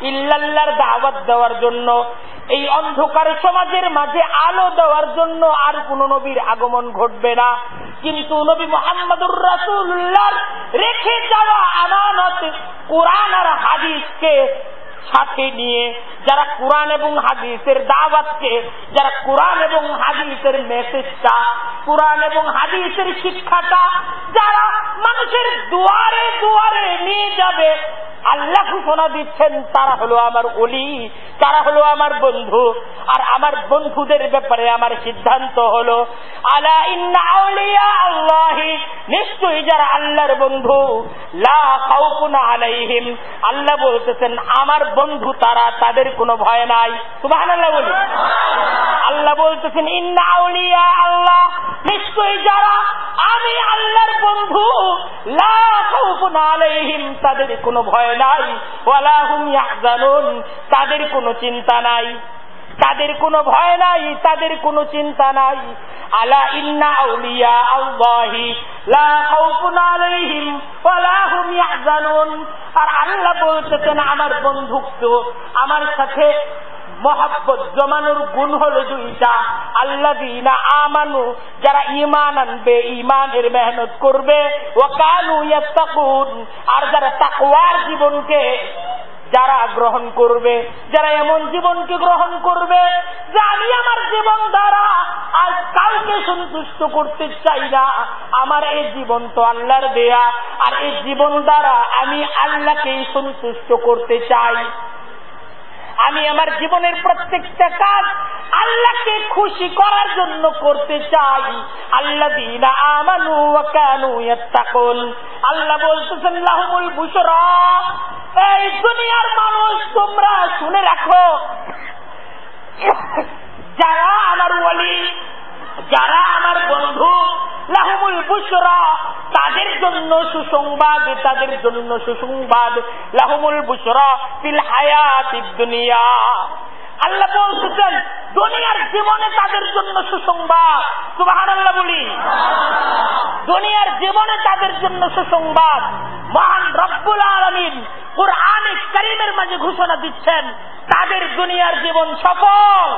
ইল্লাল্লাহর দাওয়াত দেওয়ার জন্য এই অন্ধকার সমাজের মাঝে আলো দেওয়ার জন্য আর কোন নবীর আগমন ঘটবে না। কিন্তু নবী মোহাম্মদুর রাসুল্লাহ রেখে যাওয়া আমানত কোরআন আর হাদিসকে সাথে নিয়ে, যারা কোরআন এবং হাদিসের দাওয়াতকে, যারা কোরআন এবং হাদিসের মেসেজটা কোরআন এবং হাদিসের শিক্ষাটা, যারা মানুষের দুয়ারে দুয়ারে নিয়ে যাবে আল্লাহ ঘোষণা দিচ্ছেন, তারা হলো আমার অলি তারা হলো আমার বন্ধু। আর আমার বন্ধুদের ব্যাপারে আমার সিদ্ধান্ত হলো, আলা আল্লাহি, নিশ্চয়ই যারা আল্লাহর বন্ধু আলাইহিম। আল্লাহ বলতেছেন, আমার বন্ধু তারা, তাদের কোনো ভয় নাই। সুবহানাল্লাহ বলি। আল্লাহ বলতেছেন, ইন্না আউলিয়া আল্লাহ, নিশ্চয়ই যারা আমি আল্লাহর বন্ধু, লা আলাইহিম, তাদের কোনো ভয় নাই। ওয়ালাহুম ইয়াহজানুন। তাদের কোনো চিন্তা নাই। তাদের কোনো ভয় নাই। তাদের কোনো চিন্তা নাই। আলা ইন্না আউলিয়া আল্লাহি লা খাউফুন আলাইহিম ইয়াহজানুন। আর আল্লাহ বলতেছেন, আমার বন্ধুত্ব আমার সাথে মহাব্বত জমানোর গুণ হলো দুইটা। আল্লাহ আমানু, যারা ইমান আনবে ইমানের মেহনত করবে। ও কানু আর যারা তাকওয়ার জীবনকে, যারা গ্রহণ করবে, যারা এমন জীবনকে গ্রহণ করবে, যে আমি আমার জীবন দ্বারা আর কালকে সন্তুষ্ট করতে চাই না। আমার এই জীবন তো আল্লাহর দেয়া, আর এই জীবন দ্বারা আমি আল্লাহকেই সন্তুষ্ট করতে চাই। আমি আমার জীবনের প্রত্যেকটা কাজ আল্লাহকে খুশি করার জন্য করতে চাই। আল্লাহ আল্লাহ বলতেছেন, লাহুমুল বুশরা। এই দুনিয়ার মানুষ, তোমরা শুনে রাখো। যারা আমার ওয়ালি যারা আমার বন্ধু, লাহুমুল বুশরা, তাদের জন্য সুসংবাদ, তাদের জন্য সুসংবাদ। লাহুমুল বুশরা ফিল হায়াতিদ দুনিয়া। আল্লাহ বলতেছেন, দুনিয়ার জীবনে তাদের জন্য সুসংবাদ। সুবাহান আল্লাহ বলি। দুনিয়ার জীবনে তাদের জন্য সুসংবাদ। মহান রব্বুল আলমিন করিমের মাঝে ঘোষণা দিচ্ছেন, তাদের দুনিয়ার জীবন সফল।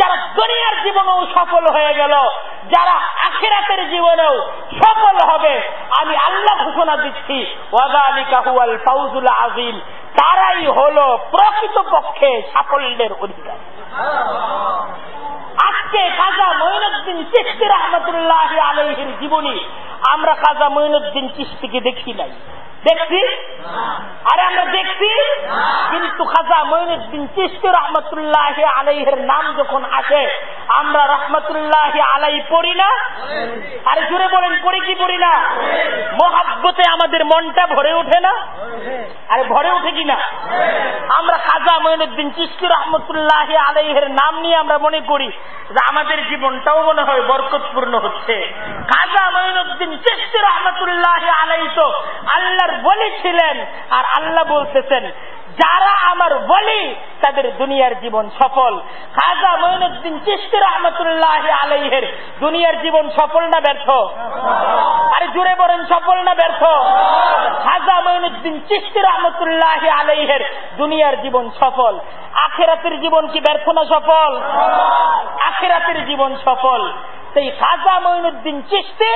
যারা দুনিয়ার জীবনেও সফল হয়ে গেল, যারা আখেরাতের জীবনেও সফল হবে, আমি আল্লাহ ঘোষণা দিচ্ছি ওয়াজালিকা হুয়াল ফাউজুল আজিম তারাই হল প্রকৃত পক্ষে সাফল্যের অধিকার। আজকে খাজা মহিনুদ্দিন চিস্তি রহমতুল্লাহ আলহির জীবনী আমরা খাজা মঈনুদ্দিন চিস্তিকে দেখি নাই। দেখছি? আরে আমরা দেখছি? কিন্তু খাজা মঈনুদ্দিন চিস্তি রহমতুল্লাহ আলাইহের নাম যখন আসে, আমরা রহমতুল্লাহ আলাই পড়ি না? আরে জুড়ে বলেন, পড়ি কি পড়ি না? মহাব্বতে আমাদের মনটা ভরে ওঠে না? আরে ভরে ওঠে কি না? আমরা খাজা মঈনুদ্দিন চিস্তি রহমতুল্লাহ আলাইহের নাম নিয়ে আমরা মনে করি যে আমাদের জীবনটাও মনে হয় বরকতপূর্ণ হচ্ছে। খাজা মঈনুদ্দিন চিস্তি রহমতুল্লাহ আলাই তো আল্লাহর বলি ছিলেন আর আল্লাহ বলতেছেন, যারা আমার বলি তাদের দুনিয়ার জীবন সফল। খাজা মঈনুদ্দিন চিস্তি রহমতুল্লাহ আলাইহের দুনিয়ার জীবন সফল না ব্যর্থ? আরে জুড়ে বলেন, সফল না ব্যর্থ? খাজা মঈনুদ্দিন চিস্তি রহমতুল্লাহ আলাইহের দুনিয়ার জীবন সফল। আখেরাতের জীবন কি ব্যর্থ না সফল? আখেরাতের জীবন সফল। সেই খাজা মঈনুদ্দিন চিস্তি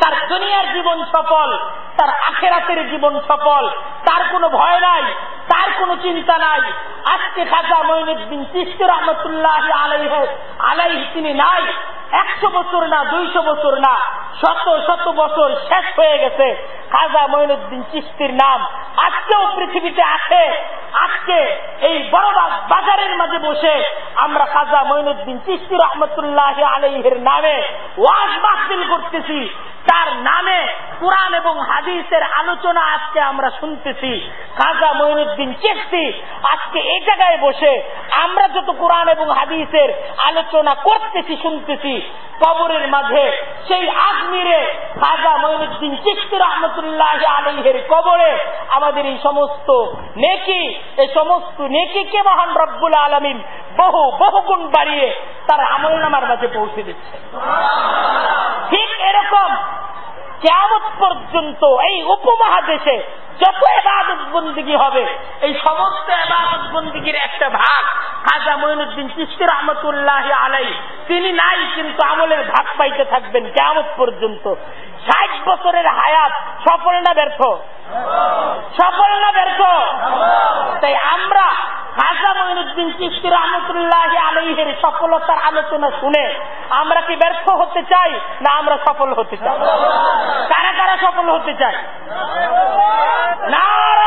তার দুনিয়ার জীবন সফল, তার আখেরাতের জীবন সফল, তার কোনো ভয় নাই, তার কোনো চিন্তা নাই। আজকে খাজা মঈনুদ্দিন চিস্তি রহমতুল্লাহ আলাইহ আলাই তিনি নাই। একশো বছর না, দুইশো বছর না, শত শত বছর শেষ হয়ে গেছে। খাজা মঈনুদ্দিন চিস্তির নাম আজকেও পৃথিবীতে আছে। আজকে এই বড়বাগ বাজারের মাঝে বসে আমরা খাজা মঈনুদ্দিন চিস্তি রহমতুল্লাহ আলাইহের নামে ওয়াজ বাতিল করতেছি। তার নামে কোরআন এবং হাদিসের আলোচনা আজকে আমরা শুনতেছি। খাজা মঈনুদ্দিন চিস্তি আজকে এই জায়গায় বসে আমরা যত কোরআন এবং হাদিসের আলোচনা করতেছি, শুনতেছি কবরের মাঝে, সেই আজমিরে খাজা মঈনুদ্দিন চিস্তি রহমতুল্লাহ আলহের কবরে আমাদের এই সমস্ত নেকি, এই সমস্ত নেকিকে মহান রব্বুল আলমিন বহু বহু গুণ বাড়িয়ে তার আমল নামার মাঝে পৌঁছে দিচ্ছে। ঠিক এরকম কেমন পর্যন্ত এই উপমহাদেশে যত এবাদত বন্দিগি হবে, এই সমস্ত এবাদত বন্দিগির একটা ভাগ খাজা মঈনুদ্দিন চিস্তি রহমতুল্লাহ আলাই তিনি নাই কিন্তু আমলের ভাগ পাইতে থাকবেন কেমন পর্যন্ত। ষাট বছরের হায়াত সফল না ব্যর্থ? সফল না ব্যর্থ? তাই আমরা খাজা মঈনুদ্দিন চিস্তি রহমতুল্লাহ আলহের সফলতার আলোচনা শুনে আমরা কি ব্যর্থ হতে চাই না আমরা সফল হতে চাই? কারা কারা সফল হতে চাই? নারায়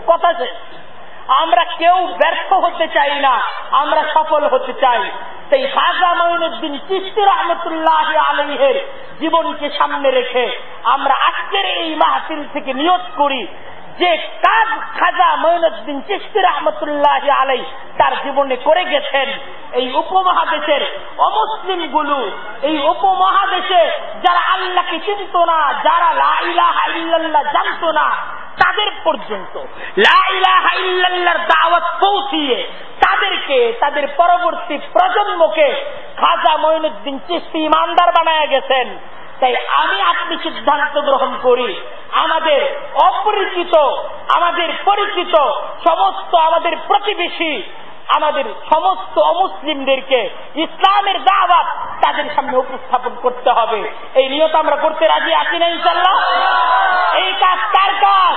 কথা শেষ আমরা কেউ ব্যর্থ হতে চাই না, আমরা সফল হতে চাই। সেই খাজা মঈনুদ্দিন চিস্তি রহমতুল্লাহ আলহের জীবনকে সামনে রেখে আমরা আজকের এই মাহফিল থেকে নিয়োগ করি। যে কাজ খাজা মঈনুদ্দিন চিস্তি রহমতুল্লাহ আলাই তার জীবনে করে গেছেন, এই উপমহাদেশের অমুসলিমগুলো এই উপমহাদেশে যারা আল্লাহকে চিনত না, যারা লাইলাহ জানত না তাদের পর্যন্ত। দাওয়াত পৌঁছিয়ে তাদেরকে, তাদের পরবর্তী প্রজন্মকে খাজা মঈনুদ্দিন চিস্তি ইমানদার বানায় গেছেন। তাই আমি আপনি সিদ্ধান্ত গ্রহণ করি, আমাদের অপরিচিত, আমাদের পরিচিত, সমস্ত আমাদের প্রতিবেশী আমাদের সমস্ত অমুসলিমদেরকে ইসলামের দাওয়াত তাদের সামনে উপস্থাপন করতে হবে। এই নিয়ত আমরা করতে রাজি আছি না ইনশাল্লাহ এই কাজ কার কাজ?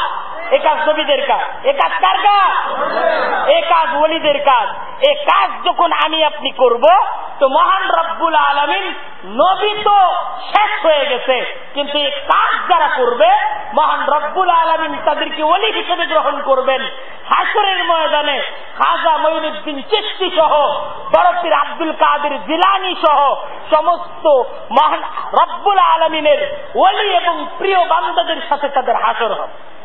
এ কাজ নবীদের কাজ। এ কাজ কার কাজ? এ কাজ ওলিদের কাজ। এ কাজ যখন আমি আপনি করব, তো মহান রব্বুল আলমিন নবী তো শেষ হয়ে গেছে, কিন্তু এই কাজ যারা করবে, মহান রব্বুল আলমিন তাদেরকে অলি হিসেবে গ্রহণ করবেন। হাসরের ময়দানে খাজা মঈনুদ্দিন চিস্তি সহ, বরফির আব্দুল কাদের জিলানি সহ, সমস্ত মহান রব্বুল আলমিনের অলি এবং প্রিয় বান্ধবের সাথে তাদের হাসর হবে।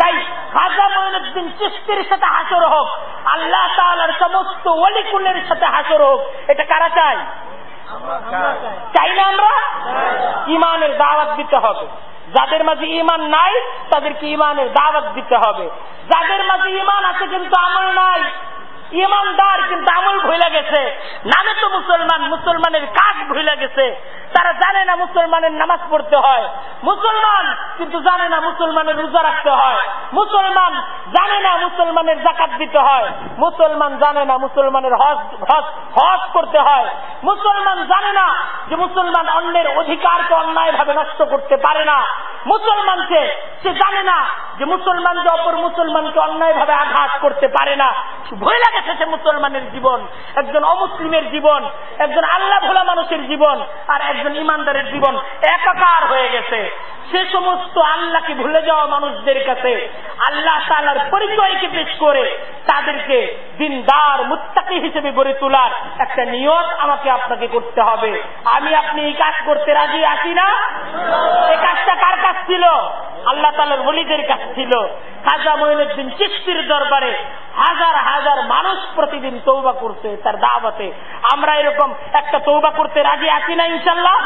তাই খাজা মঈনুদ্দিন চিস্তির সাথে হাসর হোক, আল্লাহ তালার সমস্ত অলিকুলের সাথে হাসর হোক, এটা কারা চাই চাই না আমরা? ইমানের দাওয়াত দিতে হবে। যাদের মাঝে ইমান নাই, তাদেরকে ইমানের দাওয়াত দিতে হবে। যাদের মাঝে ইমান আছে কিন্তু আমল নাই ইমানদার কিন্তু আমল ভুলে গেছে। নামে তো মুসলমান, মুসলমানের কাজ ভুলে গেছে। তারা জানে না মুসলমানের নামাজ পড়তে হয়। মুসলমান কিন্তু জানে না মুসলমানের রোজা রাখতে হয়। মুসলমান জানে না মুসলমানের জাকাত দিতে হয়। মুসলমান জানে না মুসলমানের হজ হজ করতে হয়। মুসলমান জানে না যে মুসলমান অন্যের অধিকারকে অন্যায় ভাবে নষ্ট করতে পারে না। মুসলমানকে সে জানে না যে মুসলমান যে অপর মুসলমানকে অন্যায় ভাবে আঘাত করতে পারে না। ভয় গেছে সে মুসলমানের জীবন। একজন অমুসলিমের জীবন, একজন আল্লাহ ভোলা মানুষের জীবন, আর একজন ইমানদারের জীবন একাকার হয়ে গেছে। সে সমস্ত আল্লাহকে ভুলে যাওয়া মানুষদের কাছে আল্লাহ তালার পরিচয়কে পেশ করে তাদেরকে দিনদার, মুত্তাকি হিসেবে গড়ে তোলার একটা নিয়ত আমাকে আপনাকে করতে হবে। আমি আপনি এই কাজ করতে রাজি আছি না? এই কাজটা কার কাছ ছিল? আল্লাহ তালার বলিদের কাছ ছিল। খাজা মহিনুদ্দিন চিস্তির দরবারে হাজার হাজার মানুষ প্রতিদিন তৌবা করছে তার দাওয়াতে। আমরা এরকম একটা তৌবা করতে রাজি আছি না ইনশাল্লাহ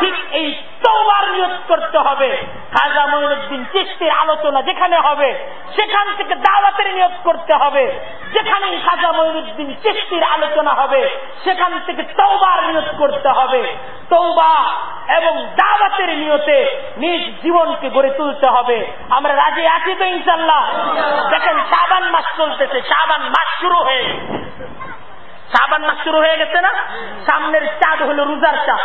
ঠিক এই তৌবার নিয়োগ করতে হবে। খাজা মহিনুদ্দিন চিস্তির আলোচনা যেখানে হবে, সেখান থেকে দাওয়াতের নিয়োগ করতে হবে। যেখানে খাজা মহিনুদ্দিন চিস্তির আলোচনা হবে, সেখান থেকে তৌবার নিয়োগ করতে হবে। তৌবা এবং দাওয়াতের নিয়তে নিজ জীবনকে গড়ে তুলতে হবে। আমরা রাজি আছি তো ইনশাল্লাহ দেখেন সাবান মাস চলতেছে সাবান মাস শুরু হয়ে সাবান মাস শুরু হয়ে গেছে না? সামনের চাঁদ হলো রোজার চাঁদ।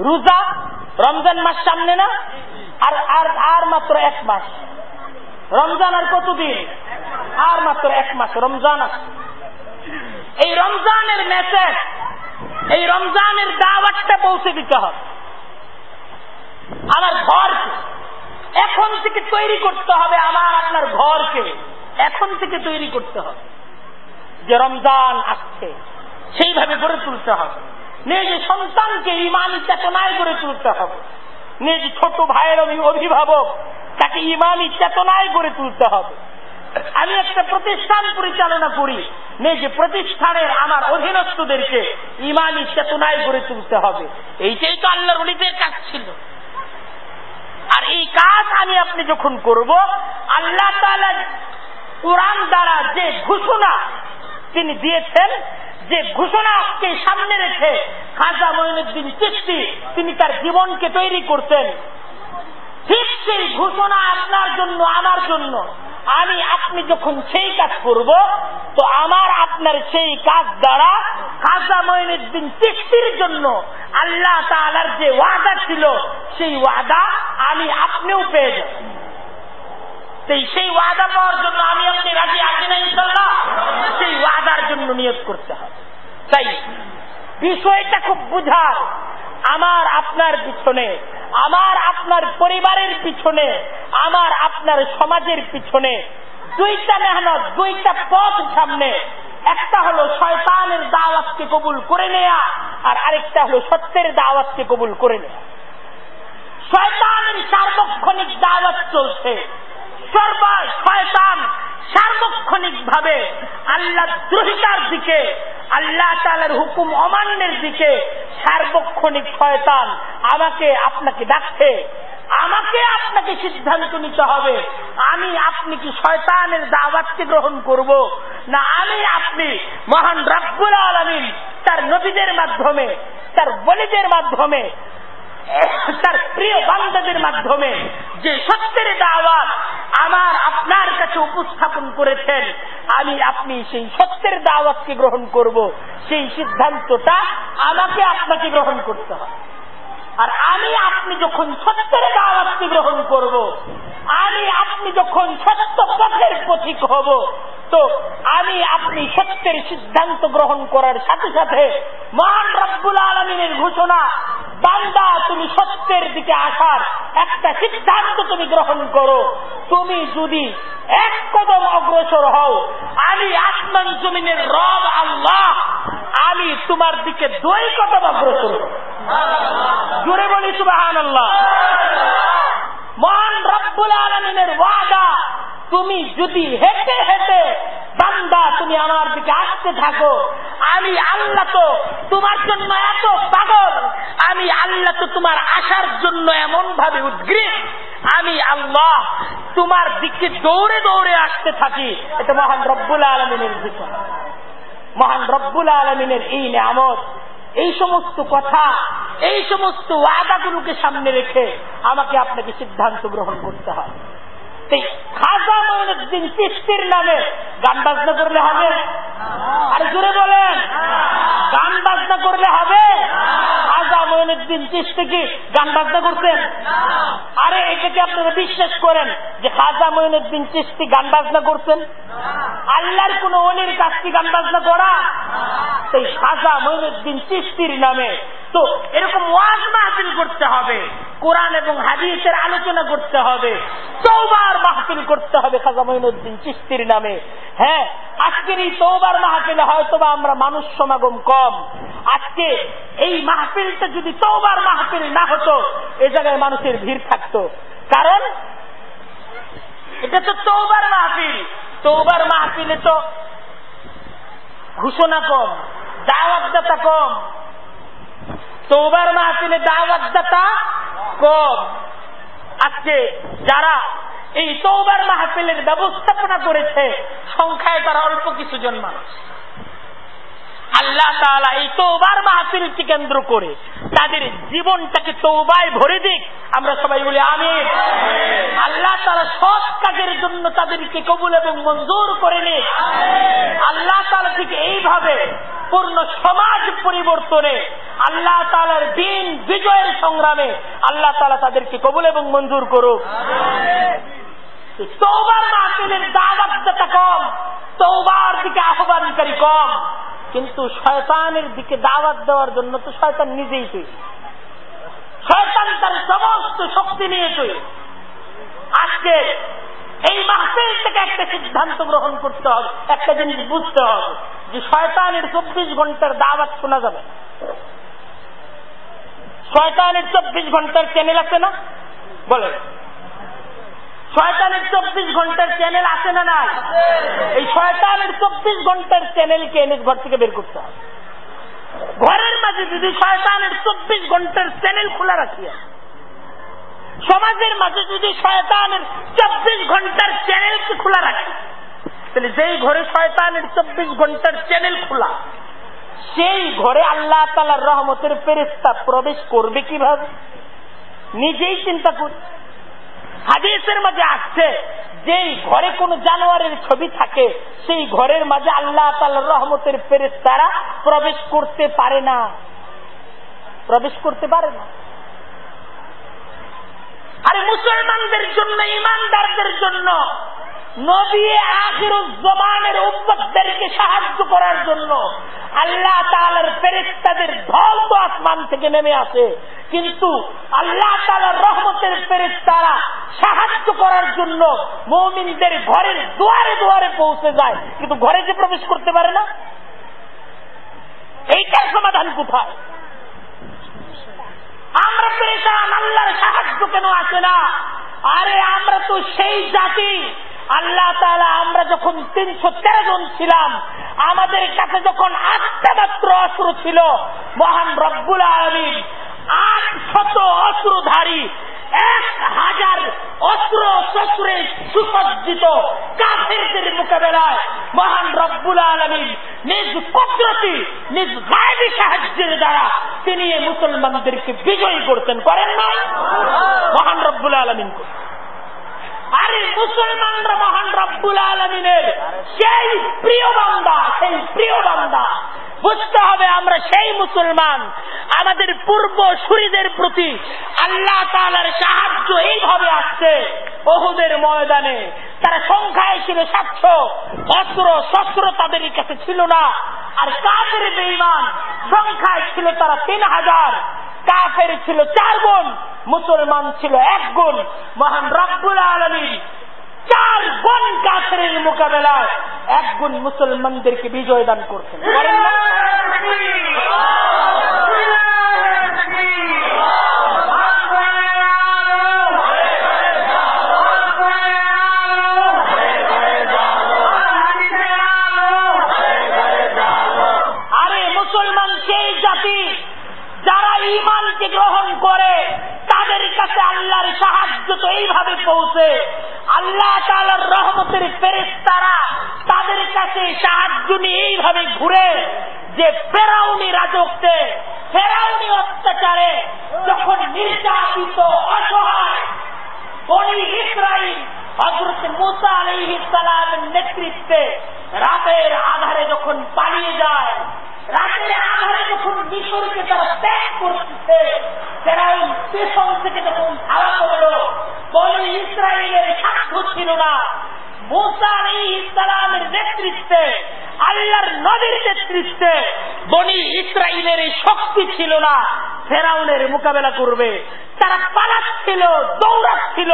রোজা রমজান মাস সামনে না? আর আর আর মাত্র এক মাস। রমজান আর কতদিন? আর মাত্র এক মাস, রমজান এই রমজানের মেসেজ এই রমজানের দাওয়াতটা পৌঁছে দিতে হবে। আমার ঘরকে। এখন থেকে তৈরি করতে হবে আমার আপনার ঘরকে। এখন থেকে তৈরি করতে হবে। যে রমজান আসছে, সেইভাবে গড়ে তুলতে হবে। নিজে সন্তানকে ইমানি চেতনায় গড়ে তুলতে হবে। নিজ ছোট ভাইয়ের অভিভাবক, তাকে ইমানি চেতনায় গড়ে তুলতে হবে। আমি একটা প্রতিষ্ঠান পরিচালনা করি। নিজ প্রতিষ্ঠানের আমার অধীনস্থদেরকে ইমানি চেতনায় গড়ে তুলতে হবে। এইটাই তো আল্লাহর অলিদের কাজ ছিল। আর এই কাজ আমি আপনি যখন করব, আল্লাহ তালা কোরআন দ্বারা যে ঘোষণা তিনি দিয়েছেন, যে ঘোষণা ঘোষণাকে সামনে রেখে খাজা মঈনুদ্দিন চিস্তি তিনি তার জীবনকে তৈরি করতেন ঘোষণা আপনার জন্য, আমার জন্য। আমি, আপনি যখন সেই কাজ করব, তো আমার আপনার সেই কাজ দ্বারা খাজা মঈনুদ্দিন চিস্তির জন্য আল্লাহ তালার যে ওয়াদা ছিল, সেই ওয়াদা আমি আপনিও পেয়ে যাব সেই ওয়াদা পাওয়ার জন্য আমি আপনি রাজি আছি না ইনশাল্লাহ সেই ওয়াদার জন্য নিয়োগ করতে হবে। তাই বিষয়টা খুব বুঝার। আমার আপনার পিছনে, আমার আপনার পরিবারের পিছনে, আমার আপনার সমাজের পিছনে। দুইটা মেহনত, দুইটা পথ সামনে। একটা হলো শয়তানের দাওয়াতকে কবুল করে নেয়া, আর আরেকটা হলো সত্যের দাওয়াতকে কবুল করে নেয়া। শয়তানের সার্বক্ষণিক দাওয়াত চলছে। শয়তান সার্বক্ষণিক ভাবে আল্লাহ দ্রোহিতার দিকে, আল্লাহ তালার হুকুম অমান্যের দিকে সার্বক্ষণিক শয়তান আমাকে, আপনাকে ডাকছে। আমাকে আপনাকে সিদ্ধান্ত নিতে হবে। আমি, আপনি কি শয়তানের দাওয়াতকে গ্রহণ করব? না, আমি, আপনি মহান রাব্বুল আলমিন তার নবীদের মাধ্যমে, তার বলিদের মাধ্যমে তার প্রিয় বান্ধবের মাধ্যমে যে সত্যের দাওয়াত আমার আপনার কাছে উপস্থাপন করেছেন, আমি আপনি সেই সত্যের দাওয়াতকে গ্রহণ করব, সেই সিদ্ধান্তটা আমাকে আপনাকে গ্রহণ করতে হবে। আর আমি আপনি যখন সত্যের দাওয়াতকে গ্রহণ করব, আমি আপনি যখন সত্য পথের পথিক হব, তো আমি আপনি সত্যের সিদ্ধান্ত গ্রহণ করার সাথে সাথে মহান রব্বুল আলমিনের ঘোষণা, বান্দা, তুমি সত্যের দিকে আসার একটা সিদ্ধান্ত তুমি গ্রহণ করো। তুমি যদি এক কদম অগ্রসর হও, আমি আসমান জমিনের রব আল্লাহ, আমি তোমার দিকে দুই কদম অগ্রসর জুড়ে বলি সুবাহান আল্লাহ মহান রব্বুল আলমিনের ওয়াদা, তুমি যদি হেঁটে হেঁটে বান্দা তুমি আমার দিকে আসতে থাকো, আমি আল্লাহ তো তোমার জন্য এত পাগল, আমি আল্লাহ তো তোমার আসার জন্য এমন ভাবে উদ্গ্রীব, আমি আল্লাহ তোমার দিকে দৌড়ে দৌড়ে আসতে থাকি। এটা মহান রব্বুল আলমিনের বিষয় মহান রব্বুল আলমিনের এই নিয়ামত এই সমস্ত কথা এই সমস্ত ওয়াদাগুলোকে সামনে রেখে আমাকে আপনাকে সিদ্ধান্ত গ্রহণ করতে হয়। খাজা মঈনুদ্দিন চিস্তির নামে গান বাজনা করলে হবে? আর জোরে বলেন। গান বাজনা করলে হবে? খাজা কি গান বাজনা আরে এটাকে আপনারা বিশ্বাস করেন যে খাজা মঈনুদ্দিন চিস্তি গান বাজনা করছেন আল্লাহর কোন কাছ থেকে গান বাজনা করা? সেই খাজা মঈনুদ্দিন চিস্তির নামে তো এরকম ওয়াজ মাহফিল করতে হবে। কোরআন এবং হাদিসের আলোচনা করতে হবে। মাহফিল করতে হবে খাজা চিস্তির নামে। হ্যাঁ আজকের এই মাহফিলে আমরা মানুষ সমাগম কম। আজকে এই মাহফিলটা যদি চৌবার মাহফিল না হতো, এ জায়গায় মানুষের ভিড় থাকতো। কারণ এটা তো চৌবার মাহফিল। চৌবার মাহফিলে তো ঘোষণা কম, দাওয়াতদাতা কম চৌবার মাহফিলে দাওয়াতদাতা কম। আজকে যারা এই তৌবার মাহফিলের ব্যবস্থাপনা করেছে, সংখ্যায় তারা অল্প কিছু জন মানুষ। আল্লাহ তালা এই তৌবার মাহফিলকে কেন্দ্র করে তাদের জীবনটাকে তৌবায় ভরে দিক। আমরা সবাই বলি আমি আল্লাহ তালা সৎ কাজের জন্য তাদেরকে কবুল এবং মঞ্জুর করে নে আল্লাহ তালা ঠিক এইভাবে পূর্ণ সমাজ পরিবর্তনে আল্লাহ তালার দিন বিজয়ের সংগ্রামে আল্লাহ তালা তাদেরকে কবুল এবং মঞ্জুর করুক। তৌবার মাহফিলের দাওয়াতটা কম তৌবার দিকে আহ্বানকারী কম। কিন্তু শয়তানের দিকে দাওয়াত দেওয়ার জন্য তো শয়তান নিজেই তৈরি শয়তান তার সমস্ত শক্তি নিয়ে তৈরি আজকে এই মাহফিল থেকে একটা সিদ্ধান্ত গ্রহণ করতে হবে, একটা জিনিস বুঝতে হবে যে শয়তানের চব্বিশ ঘণ্টার দাওয়াত শোনা যাবে শয়তানের চব্বিশ ঘণ্টার চ্যানেল আছে না? বলে শয়তানের চব্বিশ ঘণ্টার চ্যানেল আছে না না এই শয়তানের চব্বিশ ঘণ্টার চ্যানেলকে এনে ঘর থেকে বের করতে হবে। ঘরের মাঝে যদি শয়তানের চব্বিশ ঘণ্টার চ্যানেল খোলা রাখি সমাজের মাঝে যদি শয়তানের চব্বিশ ঘণ্টার চ্যানেলকে খোলা রাখি, তাহলে যেই ঘরে শয়তানের চব্বিশ ঘণ্টার চ্যানেল খোলা, সেই ঘরে আল্লাহ তালার রহমতের ফেরেস্তা প্রবেশ করবে কীভাবে? নিজেই চিন্তা করি হাদিসের মাঝে আসছে, যেই ঘরে কোন জানোয়ারের ছবি থাকে, সেই ঘরের মাঝে আল্লাহ তালার রহমতের ফেরেস্তারা প্রবেশ করতে পারে না। প্রবেশ করতে পারে না। আরে মুসলমানদের জন্য, ইমানদারদের জন্য আখিরুজ্জামানের উম্মতদেরকে সাহায্য করার জন্য আল্লাহ ঢল তো আসমান থেকে নেমে আসে। কিন্তু আল্লাহ তালার রহমতের ফেরেস্তারা সাহায্য করার জন্য মৌমিনদের ঘরের দুয়ারে দুয়ারে পৌঁছে যায়। কিন্তু ঘরে যে প্রবেশ করতে পারে না, এইটার সমাধান কোথায়? আমরা পেরেছান আল্লাহর সাহায্য কেন আসে না? আরে, আমরা তো সেই জাতি। আল্লাহ তালা আমরা যখন তিনশো তেরো জন ছিলাম, আমাদের কাছে যখন আটটা মাত্র অস্ত্র ছিল, মহান রব্বুল আলমিন আট শত অস্ত্রধারী এক হাজার অস্ত্র শস্ত্রে সুসজ্জিত কাফেরদের মোকাবেলায় মহান রব্বুল আলমিন নিজ কদরতি, নিজ গায়েবী সাহায্যের দ্বারা তিনি মুসলমানদেরকে বিজয়ী করতেন, করেন নাই? মহান রব্বুল আলমিন আরে মুসলমানরা মহান রব্বুল আলমিনের সেই প্রিয় বান্দা, সেই প্রিয় বান্দা বুঝতে হবে আমরা সেই মুসলমান। আমাদের পূর্ব সুরীদের প্রতি আল্লাহ তালার সাহায্য এইভাবে আসছে। বহুদের ময়দানে তারা সংখ্যায় ছিল সাতশো। অস্ত্র, শস্ত্র তাদের কাছে ছিল না। আর কাফের বেইমান সংখ্যায় ছিল তারা তিন হাজার। কাফের ছিল চার গুণ, মুসলমান ছিল এক গুণ। মহান রব্বুল আলমী চার গুণ কাফের মোকাবেলায় এক গুণ মুসলমানদেরকে বিজয় দান করছেন। গ্রহণ করে, তাদের কাছে আল্লাহর সাহায্য তো এইভাবে পৌঁছে। আল্লাহ তালার রহমতের ফেরেস তারা তাদের কাছে সাহায্য নিয়ে এইভাবে ঘুরে যে ফেরাউনি রাজত্বে, ফেরাউনি অত্যাচারে যখন নির্যাতিত, অসহায় বনি হজরত মুসা আলহ ইসালামের নেতৃত্বে রাতের আধারে যখন পালিয়ে যায় রাতের আহারে যখন মিশরকে তারা ত্যাগ করতেছে ফেরাউন পেছন থেকে যখন ধারা করল, বল ইসরায়েলের সাক্ষ্য ছিল না। মোসার আলী ইসলামের নেতৃত্বে আল্লাহর নদীর নেতৃত্বে বনি ইসরায়েলের শক্তি ছিল না। ফেরাউনের মোকাবেলা করবে। তারা পালাচ্ছিল দৌড়াচ্ছিল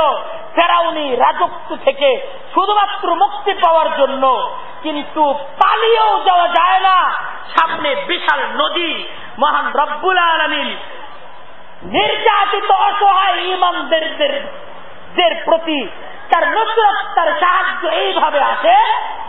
ফেরাউনি রাজত্ব থেকে শুধুমাত্র মুক্তি পাওয়ার জন্য কিন্তু পালিয়েও যাওয়া যায় না। সামনে বিশাল নদী, মহান রব্বুল আলমিন। নির্যাতিত, অসহায় ইমানদের প্রতি তার নজরত তার সাহায্য এইভাবে আসে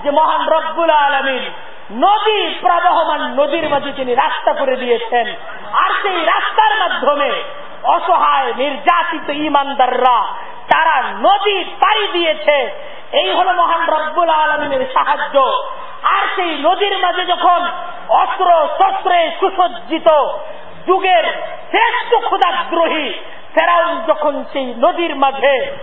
যে মহান রব্বুল আলমিন নদী প্রবাহমান নদীর মাঝে তিনি রাস্তা করে দিয়েছেন। আর সেই রাস্তার মাধ্যমে অসহায়, নির্যাতিত ইমানদাররা তারা নদী পাড়ি দিয়েছে। এই হলো মহান রব্বুল আলমিনের সাহায্য। আর সেই নদীর মাঝে যখন অস্ত্র, শস্ত্রে সুসজ্জিত যুগের শ্রেষ্ঠ ক্ষুদাদ্রোহী ফেরাউন যখন সেই নদীর মাঝে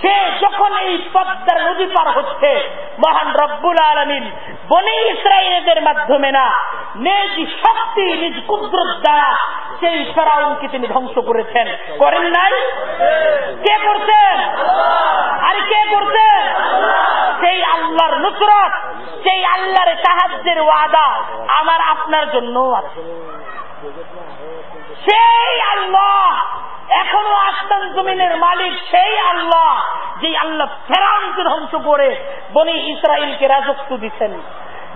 সে যখন এই পদ্মার নদী পার হচ্ছে, মহান রব্বুল আলমিন বনে ইসরায়েলদের মাধ্যমে না নিজ শক্তি, নিজ কুদ্রত দ্বারা সেই ফেরাউনকে তিনি ধ্বংস করেছেন। করেন নাই? কে করছেন? আর কে করছেন? সেই আল্লাহর নুসরত, সেই আল্লাহর সাহায্যের ওয়াদা আমার আপনার জন্য আছে। সেই আল্লাহ এখনও আসমান জমিনের মালিক সেই আল্লাহ যে আল্লাহ ফেরাউনকে ধ্বংস করে বনি ইসরায়েলকে রাজত্ব দিচ্ছেন।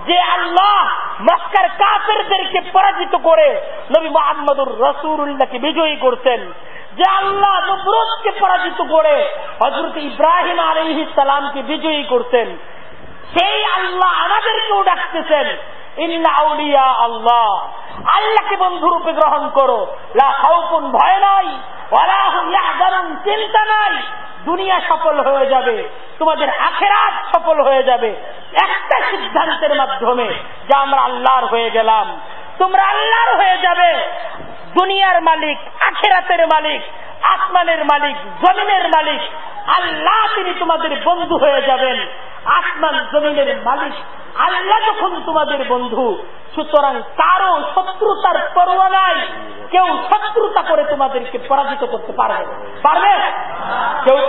যে আল্লাহ মক্কার কাফেরদেরকে পরাজিত করে নবী মোহাম্মদুর রসুল্লাহকে বিজয়ী করছেন। যে আল্লাহ নবরুদকে পরাজিত করে হজরত ইব্রাহিম আলহি সালামকে বিজয়ী করছেন। সেই আল্লাহ আমাদেরকেও ডাকতেছেন। ইন্না আউলিয়া আল্লাহ। আল্লাহকে বন্ধুরূপে গ্রহণ করো। লা ভয় নাই। চিন্তা নাই। দুনিয়া সফল হয়ে যাবে। তোমাদের আখেরাত সফল হয়ে যাবে। একটা সিদ্ধান্তের মাধ্যমে যে আমরা আল্লাহর হয়ে গেলাম। তোমরা আল্লাহর হয়ে যাবে। দুনিয়ার মালিক, আখেরাতের মালিক, আসমানের মালিক, জমিনের মালিক, আল্লাহ তিনি তোমাদের বন্ধু হয়ে যাবেন। আসমান জমিনের মালিক, আল্লাহ যখন তোমাদের বন্ধু, সুতরাং কারও শত্রুতার পরোয়া নাই। কেউ শত্রুতা করে তোমাদেরকে পরাজিত করতে পারবে পারবে? কেউ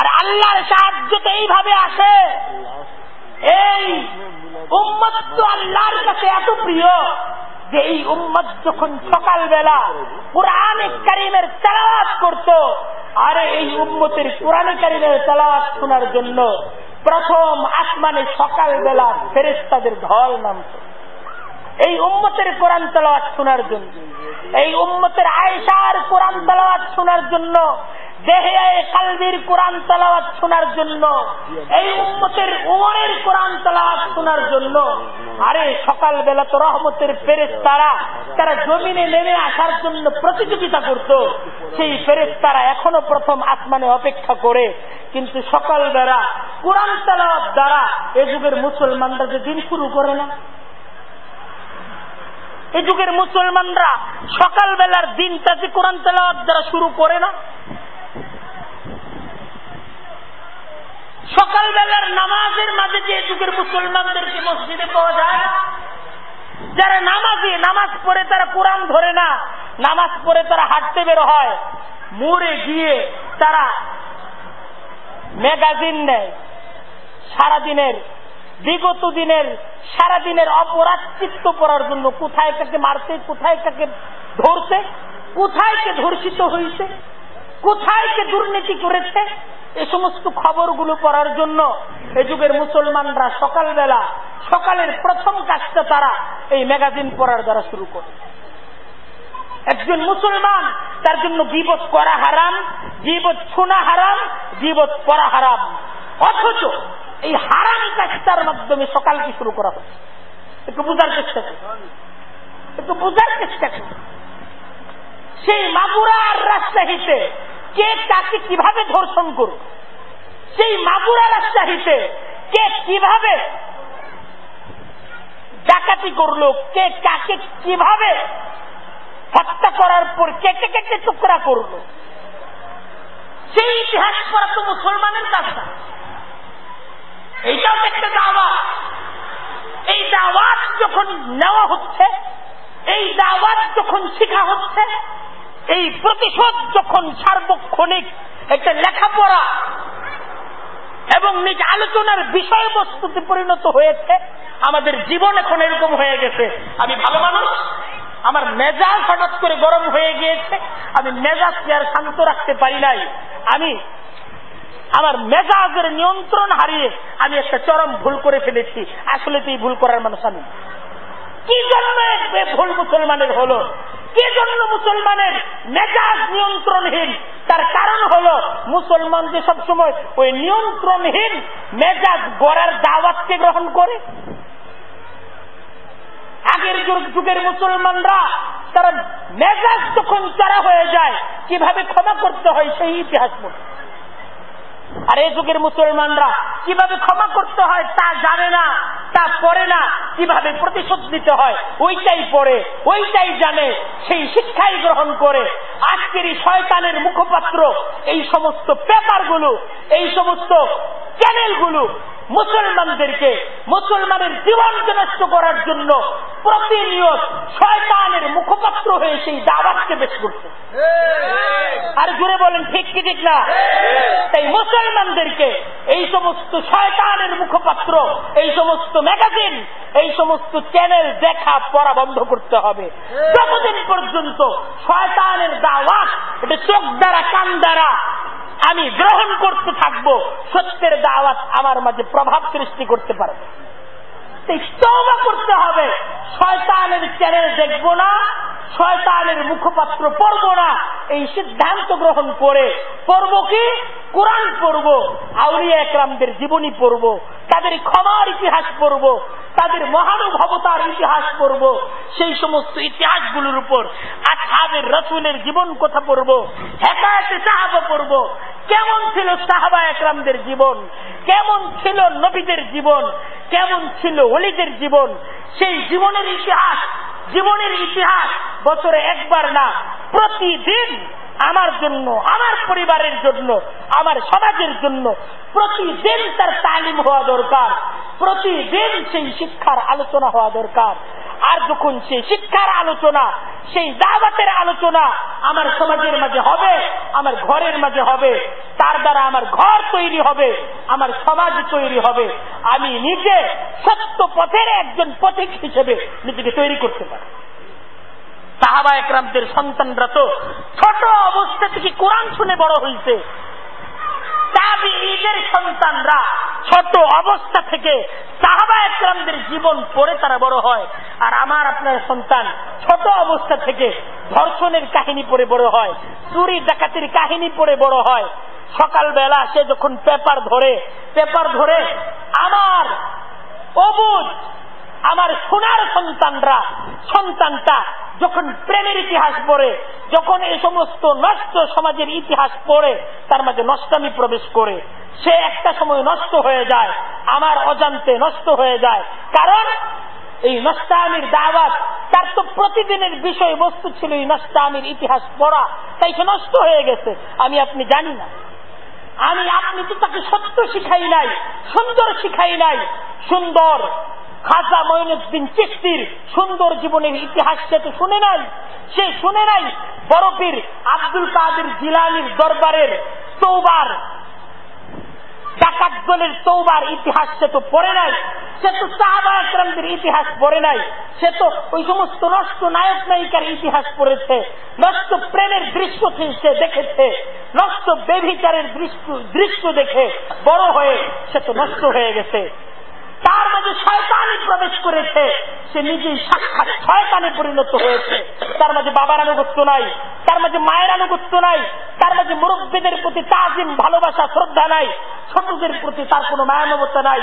আর আল্লাহর সাহায্য তো এইভাবে আসে। এই উম্মত তো আল্লাহর কাছে এত প্রিয়। যে এই উম্মত যখন সকালবেলা কোরআনে কারিমের তেলাওয়াত করত, আরে এই উম্মতের কোরআনে কারিমের তেলাওয়াত শোনার জন্য প্রথম আসমানে সকালবেলা ফেরেস্তাদের ঢল নামত। এই উম্মতের কোরআন তেলাওয়াত শোনার জন্য, এই উম্মতের আয়েশার কোরআন তেলাওয়াত শোনার জন্য দেহে কালবির কোরআন তালাওয়াত শোনার জন্য, এই উম্মতের উমরের কোরআন তালাওয়াত শোনার জন্য, আরে সকাল তো রহমতের ফেরেস তারা তারা জমিনে নেমে আসার জন্য প্রতিযোগিতা করত। সেই ফেরেস তারা এখনও প্রথম আসমানে অপেক্ষা করে, কিন্তু সকাল বেলা কোরআন তালাওয়াত দ্বারা এ যুগের মুসলমানরা যে দিন শুরু করে না? এ যুগের মুসলমানরা সকালবেলার দিনটা যে কোরআন তেলাওয়াত দ্বারা শুরু করে না? সকালবেলার নামাজের মাঝে যে যুগের মুসলমানদেরকে মসজিদে পাওয়া যায়, যারা নামাজে, নামাজ পড়ে তারা কোরআন ধরে না, নামাজ পড়ে তারা হাঁটতে বের হয়, মোড়ে গিয়ে তারা ম্যাগাজিন নেয়। সারাদিনের, বিগত দিনের, সারাদিনের অপরাধ চিত্ত পড়ার জন্য কোথায় কাকে মারতে, কোথায় কাকে ধরছে কোথায় কে ধর্ষিত হয়েছে কোথায় কে দুর্নীতি করেছে এ সমস্ত খবরগুলো পড়ার জন্য এ যুগের মুসলমানরা সকালবেলা, সকালের প্রথম কাজটা তারা এই ম্যাগাজিন পড়ার দ্বারা শুরু করে। একজন মুসলমান, তার জন্য গিবত করা হারাম, গিবত শোনা হারাম, গিবত পড়া হারাম। অথচ এই হারাম কাজটার মাধ্যমে সকালকে শুরু করা হচ্ছে। একটু বোঝার চেষ্টা করি। একটু বোঝার চেষ্টা করি। সেই মাগুরা আর রাজশাহীতে কে কাকে কীভাবে ধর্ষণ করবে সেই মাগুরা রাজশাহীতে কে কীভাবে ডাকাতি করল? কে কাকে কীভাবে হত্যা করার পর কেটে কেটে টুকরা করল? সেই ইতিহাস করা তো মুসলমানের কাজ এইটাও তো একটা দাওয়া। এই দাওয়াত যখন নেওয়া হচ্ছে, এই দাওয়াত যখন শিখা হচ্ছে এই প্রতিশোধ যখন সার্বক্ষণিক একটা লেখাপড়া এবং নিজ আলোচনার বিষয়বস্তুতে পরিণত হয়েছে, আমাদের জীবন এখন এরকম হয়ে গেছে। আমি ভালো মানুষ, আমার মেজাজ হঠাৎ করে গরম হয়ে গিয়েছে, আমি মেজাজকে আর শান্ত রাখতে পারি নাই। আমি আমার মেজাজের নিয়ন্ত্রণ হারিয়ে আমি একটা চরম ভুল করে ফেলেছি। আসলে তো এই ভুল করার মানুষ আমি। কি জন্য ভুল মুসলমানের হলো? কি জন্য মুসলমানের মেজাজ নিয়ন্ত্রণহীন। তার কারণ হল, মুসলমান যে সবসময় ওই নিয়ন্ত্রণহীন মেজাজ গড়ার দাওয়াতকে গ্রহণ করে। আগের যুগ- যুগের মুসলমানরা তারা মেজাজ তখন চারা হয়ে যায়, কীভাবে ক্ষমা করতে হয় সেই ইতিহাস মনে আর এই যুগের মুসলমানরা কীভাবে ক্ষমা করতে হয় তা জানে না, তা পড়ে না, কীভাবে প্রতিশোধ দিতে হয়, ওইটাই পড়ে, ওইটাই জানে, সেই শিক্ষাই গ্রহণ করে। আজকের এই শয়তানের মুখপাত্র এই সমস্ত পেপারগুলো, এই সমস্ত চ্যানেলগুলো মুসলমানদেরকে, মুসলমানের জীবনকে নষ্ট করার জন্য প্রতিনিয়ত শয়তানের মুখপাত্র হয়ে সেই দাওয়াতকে বেশ করছে। আর জুড়ে বলেন, ঠিক কি, ঠিক না? তাই মুসলমানদেরকে এই সমস্ত শয়তানের মুখপাত্র, এই সমস্ত ম্যাগাজিন, এই সমস্ত চ্যানেল দেখা পড়া বন্ধ করতে হবে। যতদিন পর্যন্ত শয়তানের দাওয়াত, এটা চোখ দ্বারা, কান দ্বারা আমি গ্রহণ করতে থাকব, সত্যের দাওয়াত আমার মাঝে প্রভাব সৃষ্টি করতে তওবা করতে হবে। শয়তানের চ্যানেল দেখব না, শয়তানের মুখপাত্র পড়ব না। এই সিদ্ধান্ত গ্রহণ করে পড়ব কি? কোরআন পড়ব, আউলিয়া একরামদের জীবনী পড়ব, তাদের ক্ষমার ইতিহাস পড়ব, তাদের মহানুভবতার ইতিহাস পড়ব, সেই সমস্ত ইতিহাসগুলোর উপর আসাবের রসুলের জীবন কথা পড়ব, হেকায়তে সাহাবা পড়ব। কেমন ছিল সাহাবা একরামদের জীবন? কেমন ছিল নবীদের জীবন, কেমন ছিল অলিদের জীবন, সেই জীবনের ইতিহাস জীবনের ইতিহাস বছরে একবার না, প্রতিদিন আমার জন্য, আমার পরিবারের জন্য, আমার সমাজের জন্য প্রতিদিন তার তালিম হওয়া দরকার, প্রতিদিন সেই শিক্ষার আলোচনা হওয়া দরকার। আর যখন সেই শিক্ষার আলোচনা, সেই দাওয়াতের আলোচনা আমার সমাজের মাঝে হবে, আমার ঘরের মাঝে হবে, তার দ্বারা আমার ঘর তৈরি হবে, আমার সমাজ তৈরি হবে, আমি নিজে সত্য পথের একজন পথিক হিসেবে নিজেকে তৈরি করতে পারি। সাহাবা একরামদের সন্তানরা তো ছোট অবস্থা থেকে কোরআন শুনে বড় হয়েছে ঈদের সন্তানরা ছোট অবস্থা থেকে সাহাবা একরামদের জীবন পড়ে তারা বড় হয়। আর আমার আপনার সন্তান ছোট অবস্থা থেকে ধর্ষণের কাহিনী পড়ে বড় হয়, চুরি ডাকাতির কাহিনী পড়ে বড় হয়। সকালবেলা সে যখন পেপার ধরে পেপার ধরে আমার অবুজ আমার সোনার সন্তানরা, সন্তানটা যখন প্রেমের ইতিহাস পড়ে, যখন এই সমস্ত নষ্ট সমাজের ইতিহাস পড়ে, তার মাঝে নষ্টামি প্রবেশ করে। সে একটা সময় নষ্ট হয়ে যায়, আমার অজান্তে নষ্ট হয়ে যায়। কারণ এই নষ্টামির দাওয়াত, তার তো প্রতিদিনের বিষয়বস্তু ছিল এই নষ্টামির ইতিহাস পড়া। তাই সে নষ্ট হয়ে গেছে। আমি আপনি জানি না। আমি, আপনি তো তাকে সত্য শিখাই নাই, সুন্দর শিখাই নাই। সুন্দর খাজা মঈনুদ্দিন চিস্তির সুন্দর জীবনের ইতিহাস সে তো শুনে নাই। সে শুনে নাই বরফির আব্দুল কাদের জিলানির দরবারের চৌবার ডাকাত দলের চৌবার ইতিহাস সে তো পড়ে নাই। সে তো সাহাবা একরামদের ইতিহাস পড়ে নাই। সে তো ওই সমস্ত নষ্ট নায়ক নায়িকার ইতিহাস পড়েছে। নষ্ট প্রেমের দৃশ্য সে দেখেছে। নষ্ট বেভিচারের দৃশ্য দেখে বড় হয়ে সে তো নষ্ট হয়ে গেছে। তার মাঝে শয়তানি প্রবেশ করেছে। সে নিজেই সাক্ষাৎ শয়তানে পরিণত হয়েছে। তার মাঝে বাবার আনুগত্য নাই, তার মাঝে মায়ের আনুগত্য নাই, তার মাঝে মুরব্বীদের প্রতি তাজিম, ভালোবাসা, শ্রদ্ধা নাই, ছোটদের প্রতি তার কোনো মায়ামবতা নাই,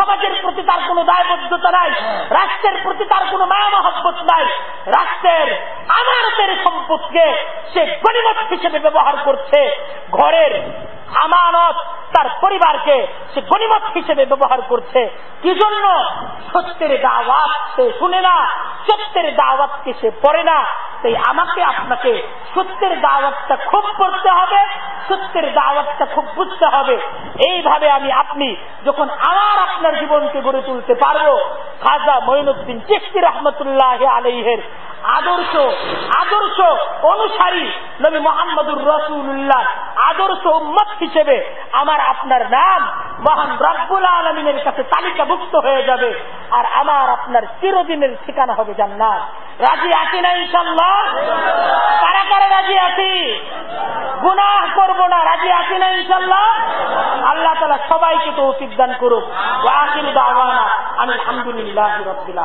সমাজের প্রতি তার কোনো দায়বদ্ধতা নাই, রাষ্ট্রের প্রতি তার কোনো মায়া মহব্বত নাই। রাষ্ট্রের আমানতের সম্পদকে সে গণিমত হিসেবে ব্যবহার করছে। ঘরের আমানত তার পরিবারকে সে গণিমত হিসেবে ব্যবহার করছে। কি জন্য সত্যের দাওয়াত সে শুনে না, সত্যের দাওয়াতকে সে পড়ে না। তাই আমাকে আপনাকে সত্যের দাওয়াতটা খুব পড়তে হবে, সত্যের দাওয়াতটা খুব বুঝতে হবে। এইভাবে আমি আপনি যখন আমার আপনার জীবনকে গড়ে তুলতে পারব, খাজা মঈনুদ্দিন চিস্তি রহমতুল্লাহ আলহের আদর্শ আদর্শ অনুসারী নবী মোহাম্মদুর রসুল্লাহ আদর্শ উম্মত হিসেবে আমার আপনার নাম মহান রব্বুল আলমিনের কাছে তালিকাভুক্ত হয়ে যাবে আর আমার আপনার চিরদিনের ঠিকানা হবে জান্নাত। রাজি আছি না ইনশাল্লাহ কারা কারা রাজি আছি? গুনাহ করব না, রাজি আছি না ইনশাল্লাহ আল্লাহ তালা সবাইকে তো দান করুক। আলহামদুলিল্লাহ রব্বিল